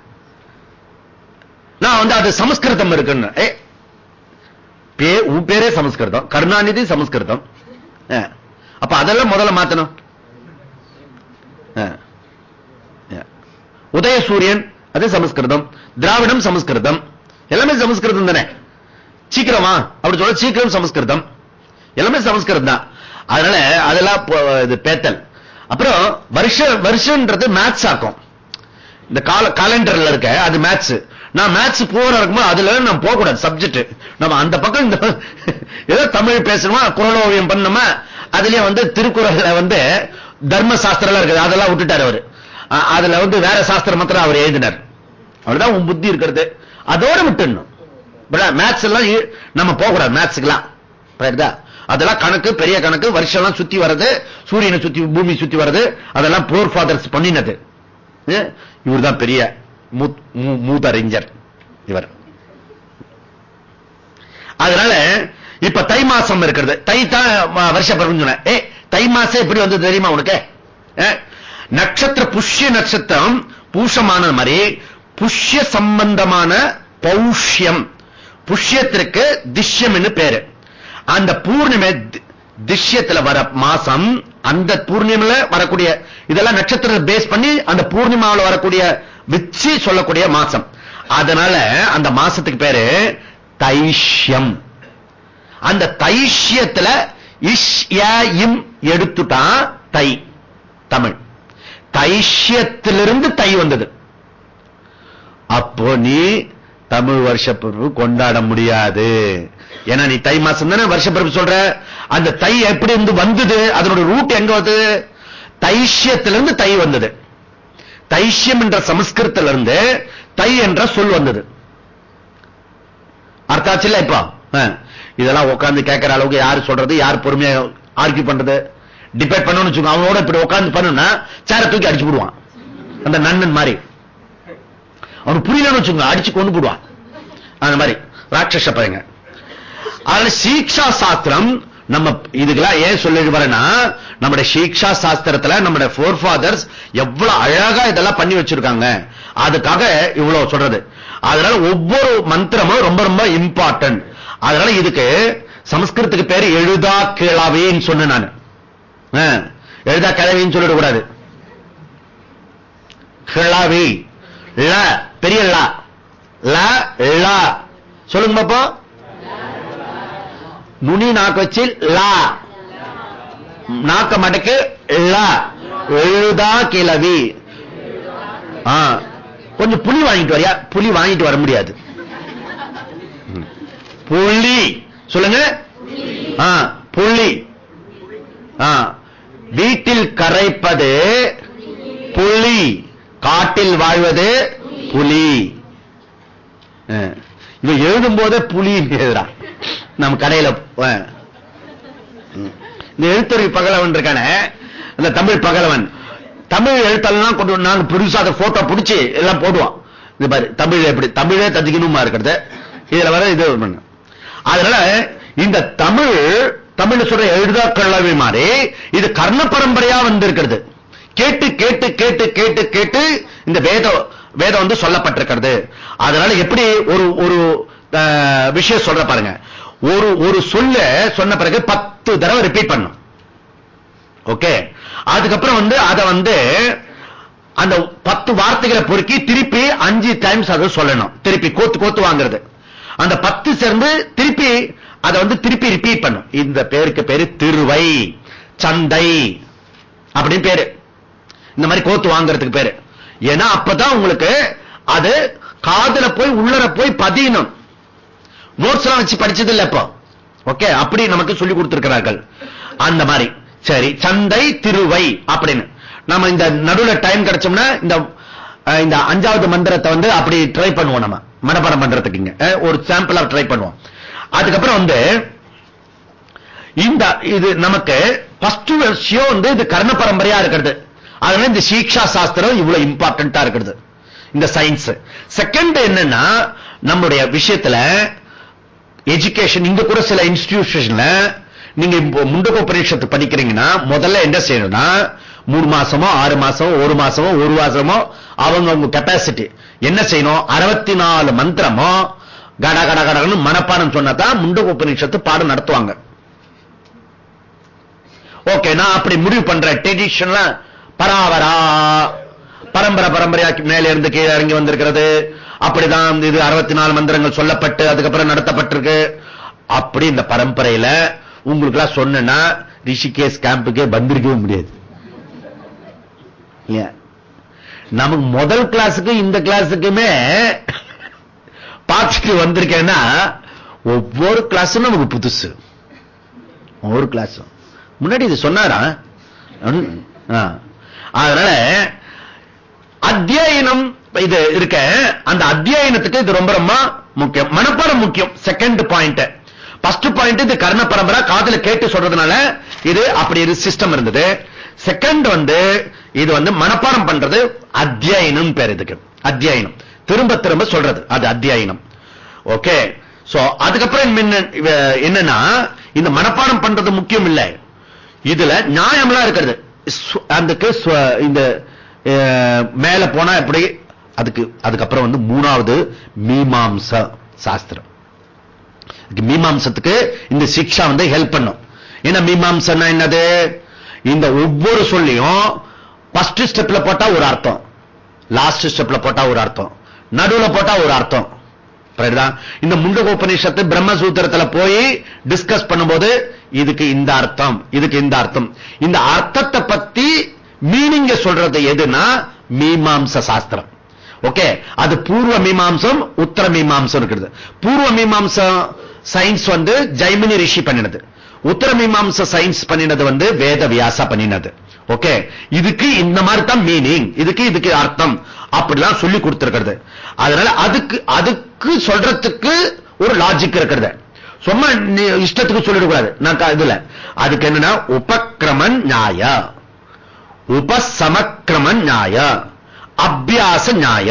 நான் வந்து அது சமஸ்கிருதம் இருக்குன்னு. பே உ பேரே சமஸ்கிருதம். கருணாநிதி சமஸ்கிருதம். அஹ். அப்ப அதெல்லாம் முதல்ல மாத்தணும். உதய சூரியன் உதயசூரியன் அது சமஸ்கிருதம். திராவிடம் சமஸ்கிருதம். எல்லாமே சமஸ்கிருதம் தானே? சீக்கிரமா? அப்படி சொல்ல சீக்கிரம் சமஸ்கிருதம். எல்லாமே சமஸ்கிருதம் தான். அதனால அதெல்லாம் இது பேத்தல். அப்புறம் வருஷ வருஷன்றது மேத்ஸ் ஆக்கும். இந்த கால காலண்டர்ல இருக்க அது மேத்ஸ் நான் மேத்ஸ் போரா இருக்கும்போது அதுல நான் போக கூடாது சப்ஜெக்ட் நம்ம அந்த பக்கம் இந்த ஏதோ தமிழ் பேசணுமா குரல் ஓவியம் பண்ணோமா அதுலயே வந்து திருக்குறள்ல வந்து தர்ம சாஸ்திரம் இருக்குது அதெல்லாம் விட்டுட்டாரு அவரு. அதுல வந்து வேற சாஸ்திரம் மாத்திரம் அவர் எழுதினார். அவ்வளவுதான் உன் புத்தி இருக்கிறது. அதோட விட்டுணும் மேத்ஸ் எல்லாம் நம்ம போக கூடாது மேத்ஸ்க்குலாம் அதெல்லாம் கணக்கு பெரிய கணக்கு வருஷம் எல்லாம் சுத்தி வர்றது சூரியனை சுத்தி பூமி சுத்தி வர்றது அதெல்லாம் போர் ஃபாதர்ஸ் பண்ணினது. இவர் தான் பெரிய மூதறிஞர் இவர். அதனால இப்ப தை மாசம் இருக்கிறது. தை தான் வருஷ பிறப்புன்னு சொன்னேன். ஏ தை மாசம் எப்படி வந்து தெரியுமா உனக்கு? நட்சத்திர புஷ்ய நட்சத்திரம் பூஷமான மாதிரி புஷ்ய சம்பந்தமான பௌஷ்யம். புஷ்யத்திற்கு திஷ்யம் பேரு. அந்த பூர்ணிமை திஷ்யத்துல வர மாசம் அந்த பூர்ணிமில வரக்கூடிய இதெல்லாம் நட்சத்திரத்தை பேஸ் பண்ணி அந்த பூர்ணிமாவில் வரக்கூடிய வச்சு சொல்லக்கூடிய மாசம். அதனால அந்த மாசத்துக்கு பேரு தைஷ்யம். அந்த தைஷ்யத்துல இம் எடுத்துட்டான் தை தமிழ். தைஷ்யத்திலிருந்து தை வந்தது. அப்போ நீ தமிழ் வருஷப்பிறப்பு கொண்டாட முடியாது. ஏன்னா நீ தை மாசம் தானே வருஷப்பிறப்பு சொல்ற? அந்த தை எப்படி இருந்து வந்தது? அதனுடைய ரூட் எங்க வந்தது? தைஷ்யத்திலிருந்து தை வந்தது. தைஷ்யம் என்ற சமஸ்கிருத்திலிருந்து தை என்ற சொல் வந்தது. அர்த்தாச்சுல்ல இப்போ? இதெல்லாம் உட்கார்ந்து கேட்கிற அளவுக்கு யாரு சொல்றது? யார் பொறுமையா ஆர்கியூ பண்றது? டிபேட் பண்ணணும்னு வச்சுக்கோ அவனோட இப்படி உட்கார்ந்து பண்ணுனா சேர தூக்கி அடிச்சு போடுவான். அந்த நன்னன் மாதிரி. அவனுக்கு புரியலன்னு வச்சுக்கோங்க அடிச்சு கொண்டு போடுவான். அந்த மாதிரி. ராட்சச பையங்க. அதனால சீக்ஷா சாஸ்திரம் நம்ம இதுக்கெல்லாம் ஏன் சொல்லி வரேன்னா நம்முடைய சீக்ஷா சாஸ்திரத்துல நம்முடைய போர் ஃபாதர்ஸ் எவ்வளவு அழகா இதெல்லாம் பண்ணி வச்சிருக்காங்க. அதுக்காக இவ்வளவு சொல்றது. அதனால ஒவ்வொரு மந்திரமும் ரொம்ப ரொம்ப இம்பார்ட்டன்ட் அதனால இதுக்கு சமஸ்கிருத்துக்கு பேரு எழுதா கிழவின்னு சொன்னேன் நான். எழுதா கிழவின்னு சொல்லிட கூடாது. கிழவி ல பெரிய ல. ல ல சொல்லுங்க பாப்பா. நுனி நாக்கு வச்சு லா. நாக்க மடக்கு லா. எழுதா கிளவி. கொஞ்சம் புளி வாங்கிட்டு வரியா? புளி வாங்கிட்டு வர முடியாது. புள்ளி சொல்லுங்க. புள்ளி வீட்டில் கரைப்பது புலி காட்டில் வாழ்வது புலி ஆ, இவன் எழுதும் போதே புலி எழுதுறான் நம்ம கடையில இந்த எழுத்தறிவு பகலவன் இருக்கானே அந்த தமிழ் பகலவன். தமிழ் எழுத்தெல்லாம் கொண்டு நாங்க பெருசா அதை போட்டோ பிடிச்சி எல்லாம் போடுவான். இது பாரு தமிழ் எப்படி தமிழே ததிக்கணுமா இருக்கிறது? இதுல வர இது பண்ணு. அதனால இந்த தமிழ் தமிழ் சொல்ற எழுதா கள்ளவி மாதிரி இது கர்ண பரம்பரையா வந்திருக்கிறது. கேட்டு கேட்டு கேட்டு கேட்டு கேட்டு இந்த வேதம் வேதம் வந்து சொல்லப்பட்டிருக்கிறது. அதனால எப்படி ஒரு ஒரு விஷயம் சொல்ற பாருங்க. ஒரு ஒரு சொல்ல சொன்ன பிறகு பத்து தடவை ரிப்பீட் பண்ணும். ஓகே அதுக்கப்புறம் வந்து அதை வந்து அந்த பத்து வார்த்தைகளை பொறுக்கி திருப்பி அஞ்சு டைம்ஸ் அதை சொல்லணும். திருப்பி கோத்து கோத்து வாங்குறது. அந்த பத்து சேர்ந்து திருப்பி அதை வந்து திருப்பி ரிப்பீட் பண்ணும். இந்த பேருக்கு பேரு திருவை சந்தை அப்படின்னு பேரு. இந்த மாதிரி கோத்து வாங்குறதுக்கு பேரு. ஏன்னா அப்பதான் உங்களுக்கு அது காதுல போய் உள்ளர போய் பதியணும். நோட்ஸ் எல்லாம் வச்சு படிச்சது இல்ல இப்போ. ஓகே அப்படி நமக்கு சொல்லி கொடுத்திருக்கிறார்கள். அந்த மாதிரி. சரி சந்தை திருவை அப்படின்னு. நம்ம இந்த நடுவுல டைம் கிடைச்சோம்னா இந்த இந்த அஞ்சாவது மந்திரத்தை வந்து அப்படி ட்ரை பண்ணுவோம் நம்ம. மனப்பாடம் பண்றதுக்கு ஒரு சாம்பிளா ட்ரை பண்ணுவோம். அதுக்கப்புறம் வந்து இந்த இது நமக்கு ஃபர்ஸ்ட் விஷயம் வந்து இது கர்ண பரம்பரையா இருக்கிறது. அதனால இந்த சீக்ஷா சாஸ்திரம் இவ்வளவு இம்பார்ட்டன்டா இருக்கிறது. இந்த சயின்ஸ் செகண்ட் என்னன்னா நம்முடைய விஷயத்துல எஜுகேஷன் இங்க கூட சில இன்ஸ்டிடியூஷன்ல நீங்க முண்டகோ முண்டக படிக்கிறீங்கன்னா முதல்ல என்ன செய்யணும்னா மூணு மாசமோ ஆறு மாசமோ ஒரு மாசமோ ஒரு மாசமோ அவங்க அவங்க கெப்பாசிட்டி என்ன செய்யணும்? அறுபத்தி நாலு மந்திரமோ கட கட கடன்னு மனப்பாடம் சொன்னதான் முண்டக உபநிஷத்து பாடம் நடத்துவாங்க. ஓகே நான் அப்படி முடிவு பண்ற ட்ரெடிஷன்ல பராவரா பரம்பரை பரம்பரையா மேல இருந்து கீழே இறங்கி வந்திருக்கிறது. அப்படிதான் இது அறுபத்தி நாலு மந்திரங்கள் சொல்லப்பட்டு அதுக்கப்புறம் நடத்தப்பட்டிருக்கு. அப்படி இந்த பரம்பரையில உங்களுக்கு எல்லாம் சொன்னா ரிஷிகேஷ் கேம்புக்கே வந்திருக்கவே முடியாது. நமக்கு முதல் கிளாஸுக்கு இந்த கிளாஸுக்குமே பார்த்துட்டு வந்திருக்கேன்னா ஒவ்வொரு கிளாஸும் நமக்கு புதுசு. ஒவ்வொரு கிளாஸும் முன்னாடி இது சொன்னாரா? அதனால அத்தியாயனம் இது இருக்க அந்த அத்தியாயனத்துக்கு இது ரொம்ப ரொம்ப முக்கியம். மனப்பாடம் முக்கியம். செகண்ட் பாயிண்ட் ஃபர்ஸ்ட் பாயிண்ட் இது கர்ண பரம்பரை காதல கேட்டு சொல்றதுனால இது அப்படி ஒரு சிஸ்டம் இருந்தது. செகண்ட் வந்து இது வந்து மனப்பாடம் பண்றது அத்தியாயனம் பேர் இதுக்கு. அத்தியாயனம். திரும்ப திரும்ப சொல்றது அது அத்தியாயனம். ஓகே சோ அதுக்கப்புறம் என்னன்னா இந்த மனப்பாடம் பண்றது முக்கியம் இல்லை. இதுல நியாயம்லாம் இருக்கிறது. சு- அதுக்கு இந்த அஹ், மேல போனா எப்படி அதுக்கு அதுக்கப்புறம் வந்து மூணாவது மீமாம்ச சாஸ்திரம். மீமாம்சத்துக்கு இந்த சிக்ஷா வந்து ஹெல்ப் பண்ணும். ஏன்னா மீமாம்சன்னா என்னது? இந்த ஒவ்வொரு சொல்லியும் ஃபர்ஸ்ட் ஸ்டெப்ல போட்டா ஒரு அர்த்தம். லாஸ்ட் ஸ்டெப்ல போட்டா ஒரு அர்த்தம். நடுவுல போட்டா ஒரு அர்த்தம். இந்த முண்டக உபநிஷத்து பிரம்மசூத்திரத்துல போய் டிஸ்கஸ் பண்ணும்போது இதுக்கு இந்த அர்த்தம் இதுக்கு இந்த அர்த்தம். இந்த அர்த்தத்தை பத்தி மீனிங்க சொல்றது எதுனா மீமாம்ச சாஸ்திரம். ஓகே? அது பூர்வ மீமாம்சம் உத்தர மீமாம்சம் இருக்கிறது. பூர்வ மீமாம்சம் சயின்ஸ் வந்து ஜைமினி ரிஷி பண்ணினது. உத்தர மீமாம்ச சயின்ஸ் பண்ணினது வந்து வேத வியாசா பண்ணினது. ஓகே? இதுக்கு இந்த மாதிரி தான் மீனிங் இதுக்கு இதுக்கு அர்த்தம். அப்படிலாம் சொல்லி கொடுத்திருக்கிறது. அதனால அதுக்கு அதுக்கு சொல்றதுக்கு ஒரு லாஜிக் இருக்கிறது. சும்மா இஷ்டத்துக்கு சொல்லிடக்கூடாது நான் இதுல. அதுக்கு என்னன்னா உபக்கிரமன் நியாய உபசமக்கிரமன் நியாய அபியாச நியாய.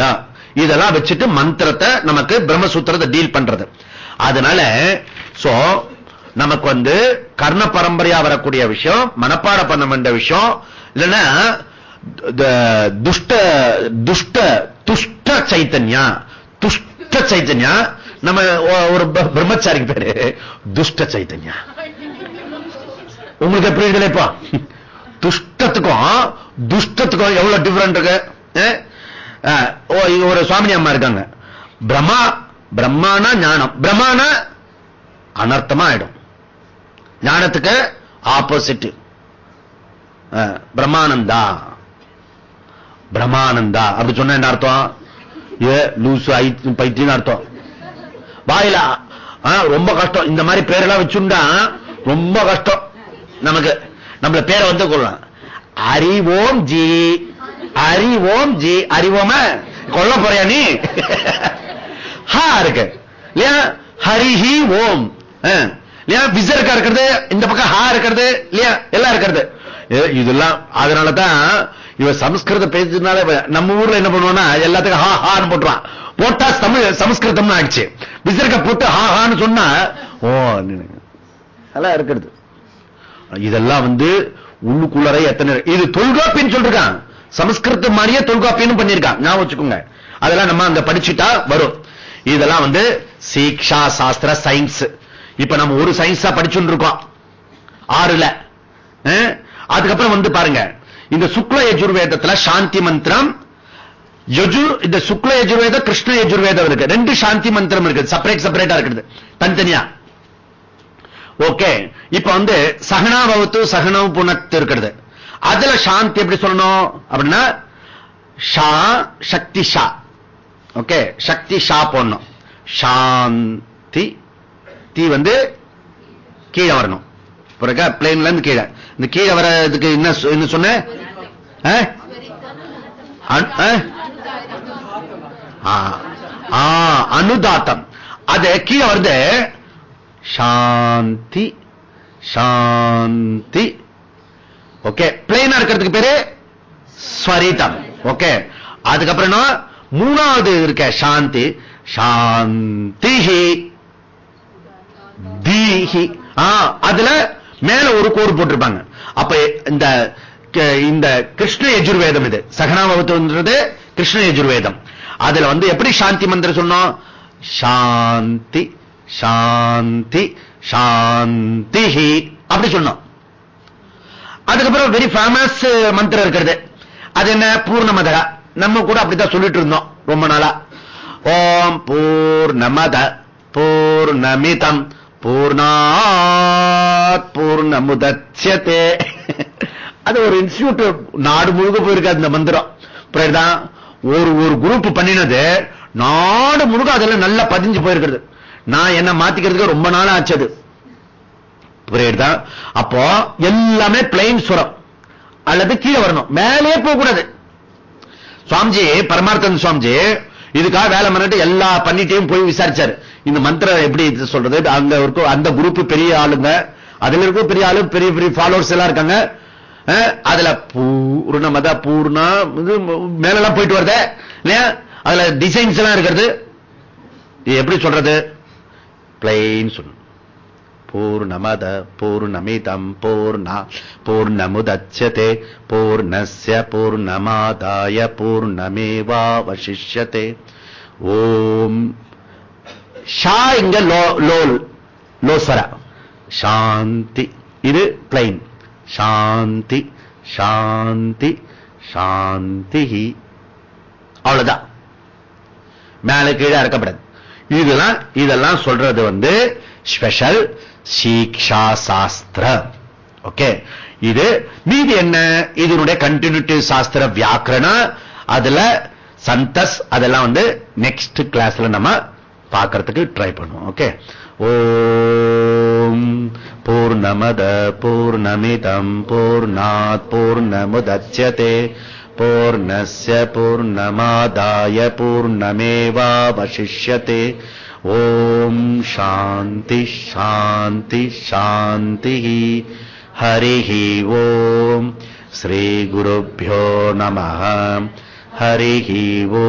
இதெல்லாம் வச்சுட்டு மந்திரத்தை நமக்கு பிரம்மசூத்திரத்தை டீல் பண்றது. அதனால சோ நமக்கு வந்து கர்ண பரம்பரையா வரக்கூடிய விஷயம் மனப்பாட பண்ண வேண்டிய விஷயம் இல்லைன்னா துஷ்ட துஷ்ட துஷ்ட சைத்தன்யா துஷ்ட சைத்தன்யா நம்ம ஒரு பிரம்மச்சாரிக்கு பேரு துஷ்ட சைத்தன்யா. உங்களுக்கு எப்படி இருக்குல்ல இப்போ துஷ்டத்துக்கும் துஷ்டத்துக்கும் எவ்வளவு டிஃபரெண்ட் இருக்கு? இங்க ஒரு சுவாமி அம்மா இருக்காங்க. பிரம்மா பிரம்மானா ஞானம். பிரம்மானா அனர்த்தமா ஆயிடும். ஞானத்துக்கு ஆப்போசிட் பிரம்மானந்தா. பிரம்மானந்தா. அப்படி சொன்ன என்ன அர்த்தம்? ஏ லூசு பைத்தியம் அர்த்தம். வாயில ரொம்ப கஷ்டம். இந்த மாதிரி பேரெல்லாம் வச்சுண்டா ரொம்ப கஷ்டம். நமக்கு நம்மள பேரை வந்து கொள்ளலாம். அறிவோம் ஜி. அறிவோம் ஜி அறிவோம? கொல்ல போறியா நீ? ஹா இருக்கு. இல்லையா? ஹரிஹி ஓம். இல்லையா? விசர்க்கா இருக்கிறது இந்த பக்கம் ஹா இருக்கிறது இல்லையா? எல்லாம் இருக்கிறது. ஏ, இதெல்லாம் அதனாலதான் இவ சமஸ்கிருதம் பேசினால நம்ம ஊர்ல என்ன பண்ணுவோம்னா எல்லாத்துக்கும் ஹா ஹான்னு போட்டுருவான். போட்டா தமிழ் சமஸ்கிருதம்னு ஆயிடுச்சு. விசர்க்க போட்டு ஹா ஹான்னு சொன்னா ஓ நினைங்க. அதெல்லாம் இருக்கிறது. இதெல்லாம் வந்து உள்ளுக்குள்ளரை எத்தனை இது தொல்காப்பின்னு சொல்றான் சமஸ்கிருதம் மாதிரியே தொல்காப்பியனும் பண்ணிருக்கான் ஞாபகம் வச்சுக்கோங்க. அதெல்லாம் நம்ம அங்க படிச்சுட்டா வரும். இதெல்லாம் வந்து சீக்ஷா சாஸ்திர சயின்ஸ் இப்ப நம்ம ஒரு சயின்ஸா படிச்சுட்டு இருக்கோம். ஆறுல. அதுக்கப்புறம் வந்து பாருங்க. இந்த சுக்ல யஜுர்வேதத்துல சாந்தி மந்திரம் யஜு இந்த சுக்ல யஜுர்வேதம் கிருஷ்ண யஜுர்வேதம் இருக்கு. ரெண்டு சாந்தி மந்திரம் இருக்கு செப்பரேட் செப்பரேட்டா இருக்குது தனித்தனியா. ஓகே இப்ப வந்து சகனாபவத்து சகனவு புனத்து இருக்கிறது. அதுல சாந்தி எப்படி சொல்லணும்? அப்படின்னா ஷா சக்தி ஷா. ஓகே சக்தி ஷா போடணும். சாந்தி தீ வந்து கீழே வரணும். பிறகு பிளேன்ல இருந்து கீழே. இந்த கீழே வரதுக்கு என்ன சொ- என்ன சொன்ன? ஆ? ஆ? ஆ, ஆ, அனுதாத்தம். அது கீழே வருது. சாந்தி சாந்தி. ஓகே பிளைனா இருக்கிறதுக்கு பேரு ஸ்வரீதம். ஓகே அதுக்கப்புறம் என்ன? மூணாவது இருக்க சாந்தி. சாந்தி தீஹி. அதுல மேல ஒரு கோடு போட்டிருப்பாங்க. அப்ப இந்த க- இந்த கிருஷ்ண யஜுர்வேதம் இது. சகனாபவத்துன்றது கிருஷ்ண யஜுர்வேதம். அதுல வந்து எப்படி சாந்தி மந்திரம் சொன்னோம்? சாந்தி சாந்தி சாந்தி அப்படி சொன்னோம். அதுக்கப்புறம் வெரி ஃபேமஸ் uh, மந்திரம் இருக்கிறது. அது என்ன? பூர்ணமதரா. நம்ம கூட அப்படித்தான் சொல்லிட்டு இருந்தோம் ரொம்ப நாளா. ஓம் பூர்ணமத பூர்ணமிதம் பூர்ணாத் பூர்ணமுதட்சதே அது ஒரு இன்ஸ்டியூட் நாடு முழுக்க போயிருக்கு அந்த மந்திரம். புரியுதா? ஒரு ஒரு குரூப் பண்ணினது நாடு முழுக்க அதெல்லாம் நல்லா பதிஞ்சு போயிருக்கிறது. நான் என்ன மாத்திக்கிறதுக்கு ரொம்ப நாள் ஆச்சு அது. புரியுதா அப்போ எல்லாமே பிளைன் சுரம். அல்லது கீழே வரணும். மேலே போக கூடாது சுவாமிஜி பரமார்த்தன் சுவாமிஜி இதுக்காக வேலை பண்ணிட்டு எல்லா பண்ணிட்டையும் போய் விசாரிச்சாரு. இந்த மந்திரம் எப்படி இது சொல்றது? அங்க இருக்கும் அந்த குரூப் பெரிய ஆளுங்க. அதுல இருக்கும் பெரிய ஆளு பெரிய பெரிய ஃபாலோவர்ஸ் எல்லாம் இருக்காங்க. அதுல பூர்ண மத பூர்ணா இது மேலெல்லாம் போயிட்டு வருது. இல்லையா? அதுல டிசைன்ஸ் எல்லாம் இருக்கிறது. எப்படி சொல்றது? பிளைன் சொல்லணும். பூர்ணமத பூர்ணமிதம் பூர்ணா பூர்ணமுதட்சதே பூர்ணஸ்ய பூர்ணமாதாய பூர்ணமேவாவசிஷ்யதே ஓம் ஷா இங்க லோ லோ லோஸ்வர சாந்தி இது பிளைன் சாந்தி சாந்தி சாந்தி அவ்வளவுதான் மேல கீழே இறக்கப்படாது இதெல்லாம் இதெல்லாம் சொல்றது வந்து ஸ்பெஷல் சீக்ஷா சாஸ்திர ஓகே இது மீதி என்ன? இதனுடைய கண்டினியூட்டி சாஸ்திர வியாக்கரண அதுல சந்தஸ் அதெல்லாம் வந்து நெக்ஸ்ட் கிளாஸ்ல நம்ம பார்க்கறதுக்கு ட்ரை பண்ணுவோம். ஓகே ஓம் பூர்ணமத பூர்ணமிதம் பூர்ணாத் பூர்ணமுதட்சதே பூர்ணஸ்ய பூர்ணமாதாய பூர்ணமேவாவசிஷ்யதே. शान्तिशान्तिशान्तिः हरिः ॐ श्रीगुरुभ्यो नमः। हरिः ओ